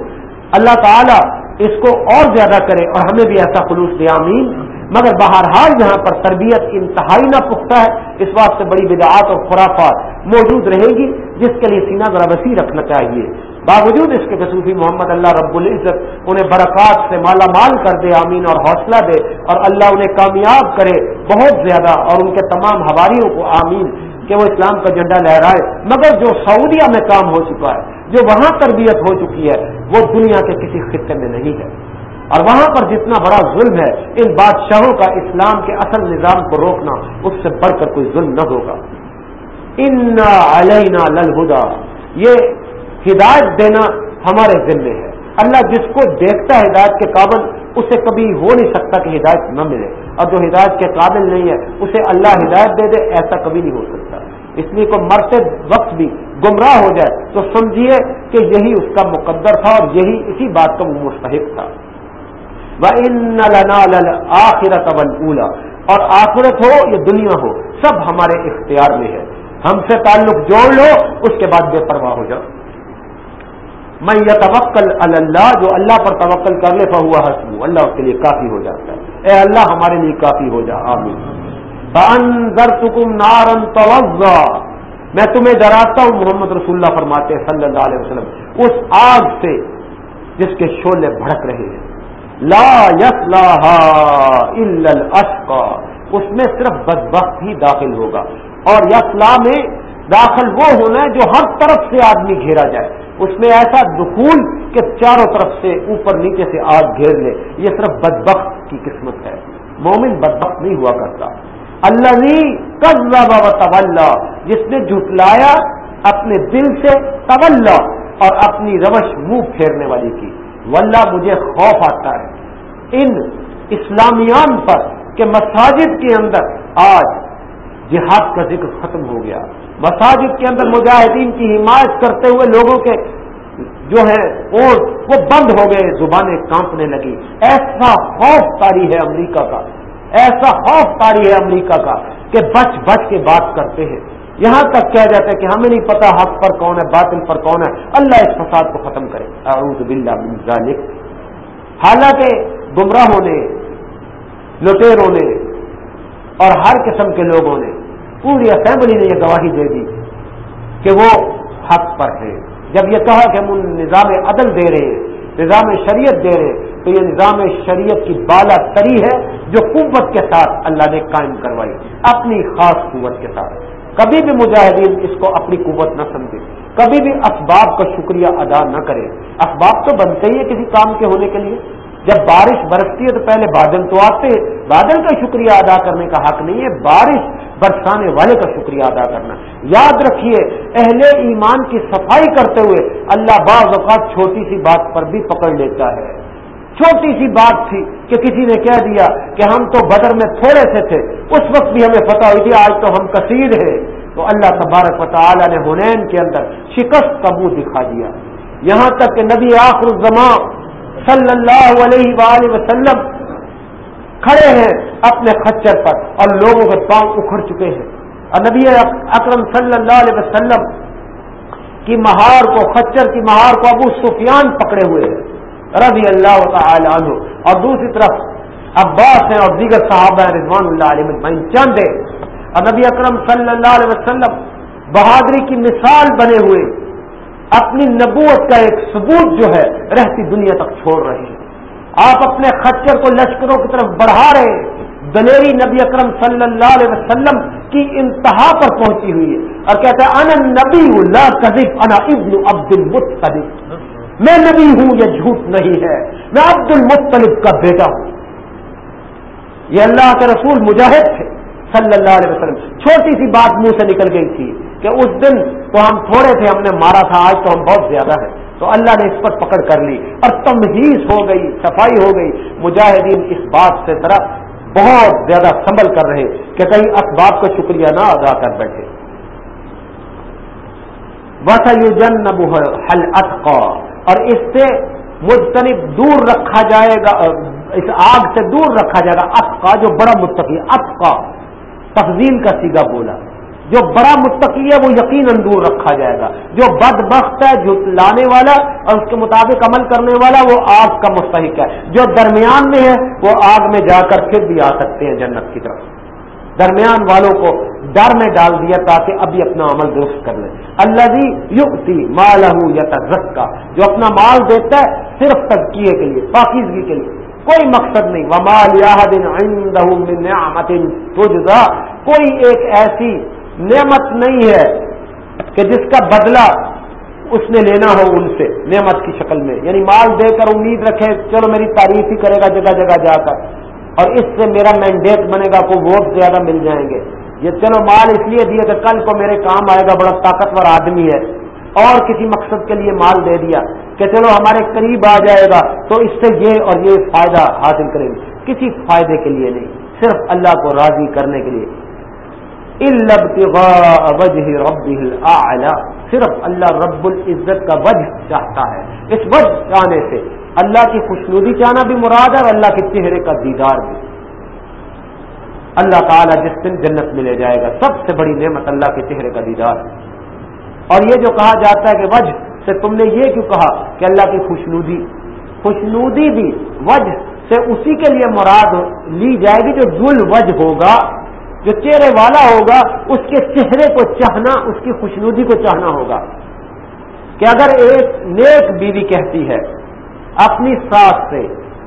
S1: اللہ تعالی اس کو اور زیادہ کرے اور ہمیں بھی ایسا خلوص دے، آمین۔ مگر بہرحال جہاں پر تربیت انتہائی نہ پختہ ہے۔ اس واسطے بڑی بدعات اور خرافات موجود رہے گی، جس کے لیے سینہ ذرا وسیع رکھنا چاہیے۔ باوجود اس کے بصوفی محمد اللہ رب العزت انہیں برکات سے مالا مال کر دے، آمین اور حوصلہ دے اور اللہ انہیں کامیاب کرے بہت زیادہ اور ان کے تمام ہواریوں کو آمین کہ وہ اسلام کا جھنڈا لہرائے۔ مگر جو سعودیہ میں کام ہو چکا ہے، جو وہاں تربیت ہو چکی ہے، وہ دنیا کے کسی خطے میں نہیں ہے۔ اور وہاں پر جتنا بڑا ظلم ہے، ان بادشاہوں کا اسلام کے اصل نظام کو روکنا، اس سے بڑھ کر کوئی ظلم نہ ہوگا۔ ان علینا للہدا یہ ہدایت دینا ہمارے ذمے ہے۔ اللہ جس کو دیکھتا ہے ہدایت کے قابل، اسے کبھی ہو نہیں سکتا کہ ہدایت نہ ملے۔ اور جو ہدایت کے قابل نہیں ہے، اسے اللہ ہدایت دے دے، ایسا کبھی نہیں ہو سکتا۔ اس لیے کوئی مرتے وقت بھی گمراہ ہو جائے۔ تو سمجھیے کہ یہی اس کا مقدر تھا اور یہی اسی بات کا مستحق تھا۔ آخرت اولا اور آخرت ہو یا دنیا ہو، سب ہمارے اختیار میں ہے۔ ہم سے تعلق جوڑ لو، اس کے بعد بے پرواہ ہو جاؤ۔ میں یہ توکل اللہ جو اللہ پر توکل کر لے ہوا حسب اللہ اس کے لیے کافی ہو جاتا ہے۔ اے اللہ، ہمارے لیے کافی ہو جا۔ آمین۔ نارن توزا میں تمہیں ڈراتا ہوں، محمد رسول اللہ فرماتے صلی اللہ علیہ وسلم۔ اس آگ سے جس کے شولے بھڑک رہے ہیں۔ لا یس لا اس میں صرف بدبخت ہی داخل ہوگا۔ اور یسلا میں داخل وہ ہونا ہے جو ہر طرف سے آدمی گھیرا جائے۔ اس میں ایسا دخول کہ چاروں طرف سے اوپر نیچے سے آگ گھیر لے۔ یہ صرف بدبخت کی قسمت ہے۔ مومن بدبخت نہیں ہوا کرتا۔ اللہ طول جس نے جھٹلایا اپنے دل سے طول اور اپنی روش منہ پھیرنے والی کی۔ واللہ مجھے خوف آتا ہے۔ ان اسلامیان پر کہ مساجد کے اندر آج جہاد کا ذکر ختم ہو گیا۔ مساجد کے اندر مجاہدین کی حمایت کرتے ہوئے لوگوں کے جو ہے اور وہ بند ہو گئے، زبانیں کانپنے لگی ایسا خوف تاری ہے امریکہ کا۔ ایسا خوف تاری ہے امریکہ کا کہ بچ بچ کے بات کرتے ہیں۔ یہاں تک کہہ جاتا ہے کہ ہمیں نہیں پتا حق پر کون ہے، باطل پر کون ہے۔ اللہ اس فساد کو ختم کرے۔ اعوذ باللہ من ذالک۔ حالانکہ گمراہوں نے لٹیروں نے اور ہر قسم کے لوگوں نے پوری اسمبلی نے یہ گواہی دے دی کہ وہ حق پر ہے جب یہ کہا کہ ہم نظام عدل دے رہے ہیں، نظام شریعت دے رہے ہیں، تو یہ نظام شریعت کی بالا تری ہے جو قوت کے ساتھ اللہ نے قائم کروائی، اپنی خاص قوت کے ساتھ۔ کبھی بھی مجاہدین اس کو اپنی قوت نہ سمجھے، کبھی بھی اسباب کا شکریہ ادا نہ کرے۔ اسباب تو بنتے ہی ہے کسی کام کے ہونے کے لیے۔ جب بارش برستی ہے تو پہلے بادل تو آتے بادل کا شکریہ ادا کرنے کا حق نہیں ہے، بارش برسانے والے کا شکریہ ادا کرنا۔ یاد رکھیے، اہل ایمان کی صفائی کرتے ہوئے اللہ بعض اوقات چھوٹی سی بات پر بھی پکڑ لیتا ہے۔ چھوٹی سی بات تھی کہ کسی نے کہہ دیا کہ ہم تو بدر میں تھوڑے سے تھے، اس وقت بھی ہمیں پتا ہوئی تھی آج تو ہم کثیر ہیں۔ تو اللہ تبارک و تعالی نے ہنین کے اندر شکست کا منہ دکھا دیا۔ یہاں تک کہ نبی آخر الزمان صلی اللہ علیہ وآلہ وسلم کھڑے ہیں اپنے خچر پر اور لوگوں کے پاؤں اکھڑ چکے ہیں۔ اور نبی اکرم صلی اللہ علیہ وسلم کی مہار کو، خچر کی مہار کو ابو سفیان پکڑے ہوئے ہیں۔ رضی اللہ تعالی عنہ. اور دوسری طرف عباس ہیں اور دیگر صحابہ رضوان اللہ علیہ چند ہیں. اور نبی اکرم صلی اللہ علیہ وسلم بہادری کی مثال بنے ہوئے اپنی نبوت کا ایک ثبوت جو ہے رہتی دنیا تک چھوڑ رہے ہیں. آپ اپنے خچر کو لشکروں کی طرف بڑھا رہے ہیں. دلیری نبی اکرم صلی اللہ علیہ وسلم کی انتہا پر پہنچی ہوئی ہے. اور کہتا ہے انا نبی اللہ کذب انا ابن عبد المطلب. میں نبی ہوں یہ جھوٹ نہیں ہے، میں عبد المطلب کا بیٹا ہوں۔ یہ اللہ کے رسول مجاہد تھے، صلی اللہ علیہ وسلم۔ چھوٹی سی بات منہ سے نکل گئی تھی کہ اس دن تو ہم تھوڑے تھے، ہم نے مارا تھا، آج تو ہم بہت زیادہ ہیں۔ تو اللہ نے اس پر پکڑ کر لی اور تمہیز ہو گئی، صفائی ہو گئی۔ مجاہدین اس بات سے طرح بہت زیادہ سنبھل کر رہے کہ کہیں اسباب کا شکریہ نہ ادا کر بیٹھے۔ یو جن اور اس سے مجتنب دور رکھا جائے گا، اس آگ سے دور رکھا جائے گا۔ افقا جو بڑا متقی افقا تفضیل کا سیدھا بولا۔ جو بڑا متقی ہے، وہ یقیناً دور رکھا جائے گا۔ جو بد بخت ہے، جو لانے والا اور اس کے مطابق عمل کرنے والا، وہ آگ کا مستحق ہے۔ جو درمیان میں ہے، وہ آگ میں جا کر پھر بھی آ سکتے ہیں جنت کی طرف۔ درمیان والوں کو
S2: ڈر میں ڈال دیا تاکہ ابھی اپنا عمل درست کر لیں۔ اللہ یوگتی مالہ یا کا جو اپنا مال دیتا ہے صرف تزکیے کے لیے، پاکیزگی کے لیے۔ کوئی مقصد نہیں۔ ومال دن تجزا کوئی ایک ایسی نعمت نہیں ہے کہ جس کا بدلہ اس نے لینا ہو ان سے، نعمت کی شکل میں۔ یعنی مال دے کر امید رکھے، چلو میری تعریف ہی کرے گا، جگہ جگہ جا کر۔ اور اس سے میرا مینڈیٹ بنے گا کو ووٹ زیادہ مل جائیں گے۔ یہ چلو مال اس لیے دیا کہ کل کو میرے کام آئے گا، بڑا طاقتور آدمی ہے۔ اور کسی مقصد کے لیے مال دے دیا کہ چلو ہمارے قریب آ جائے گا۔ تو اس سے یہ اور یہ فائدہ حاصل کریں۔ گے کسی فائدے کے لیے نہیں، صرف اللہ کو راضی کرنے کے لیے۔ صرف اللہ رب العزت کا وجہ چاہتا ہے۔ اس وجہ چاہنے سے اللہ کی خوشنودی چاہنا بھی مراد ہے اور اللہ کے چہرے کا دیدار بھی۔ اللہ تعالیٰ جس دن جنت میں لے جائے گا، سب سے بڑی نعمت اللہ کے چہرے کا دیدار۔ اور یہ جو کہا جاتا ہے کہ وجہ سے تم نے یہ کیوں کہا کہ اللہ کی خوشنودی خوشنودی بھی وجہ سے اسی کے لیے مراد لی جائے گی جو ذل وجہ ہوگا، جو چہرے والا ہوگا، اس کے چہرے کو چاہنا، اس کی خوشنودی کو چاہنا ہوگا۔ کہ اگر ایک نیک بیوی کہتی ہے اپنی ساس سے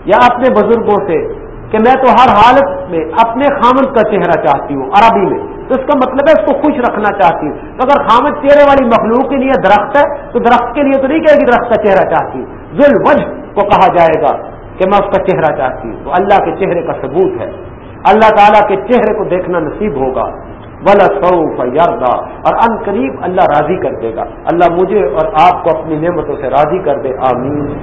S2: یا اپنے بزرگوں سے کہ میں تو ہر حالت میں اپنے خامد کا چہرہ چاہتی ہوں، عربی میں۔ تو اس کا مطلب ہے اس کو خوش رکھنا چاہتی ہوں۔ تو اگر خامد چہرے والی مخلوق کے لیے درخت ہے، تو درخت کے لیے تو نہیں کہے گی درخت کا چہرہ چاہتی۔ ہوں ذل وجہ کو کہا جائے گا کہ میں اس کا چہرہ چاہتی ہوں۔ تو اللہ کے چہرے کا ثبوت ہے۔ اللہ تعالیٰ کے چہرے کو دیکھنا نصیب ہوگا۔ بلا سعف یاردا اور ان قریب اللہ راضی کر دے گا۔ اللہ مجھے اور آپ کو اپنی نعمتوں سے راضی کر دے۔ آمین۔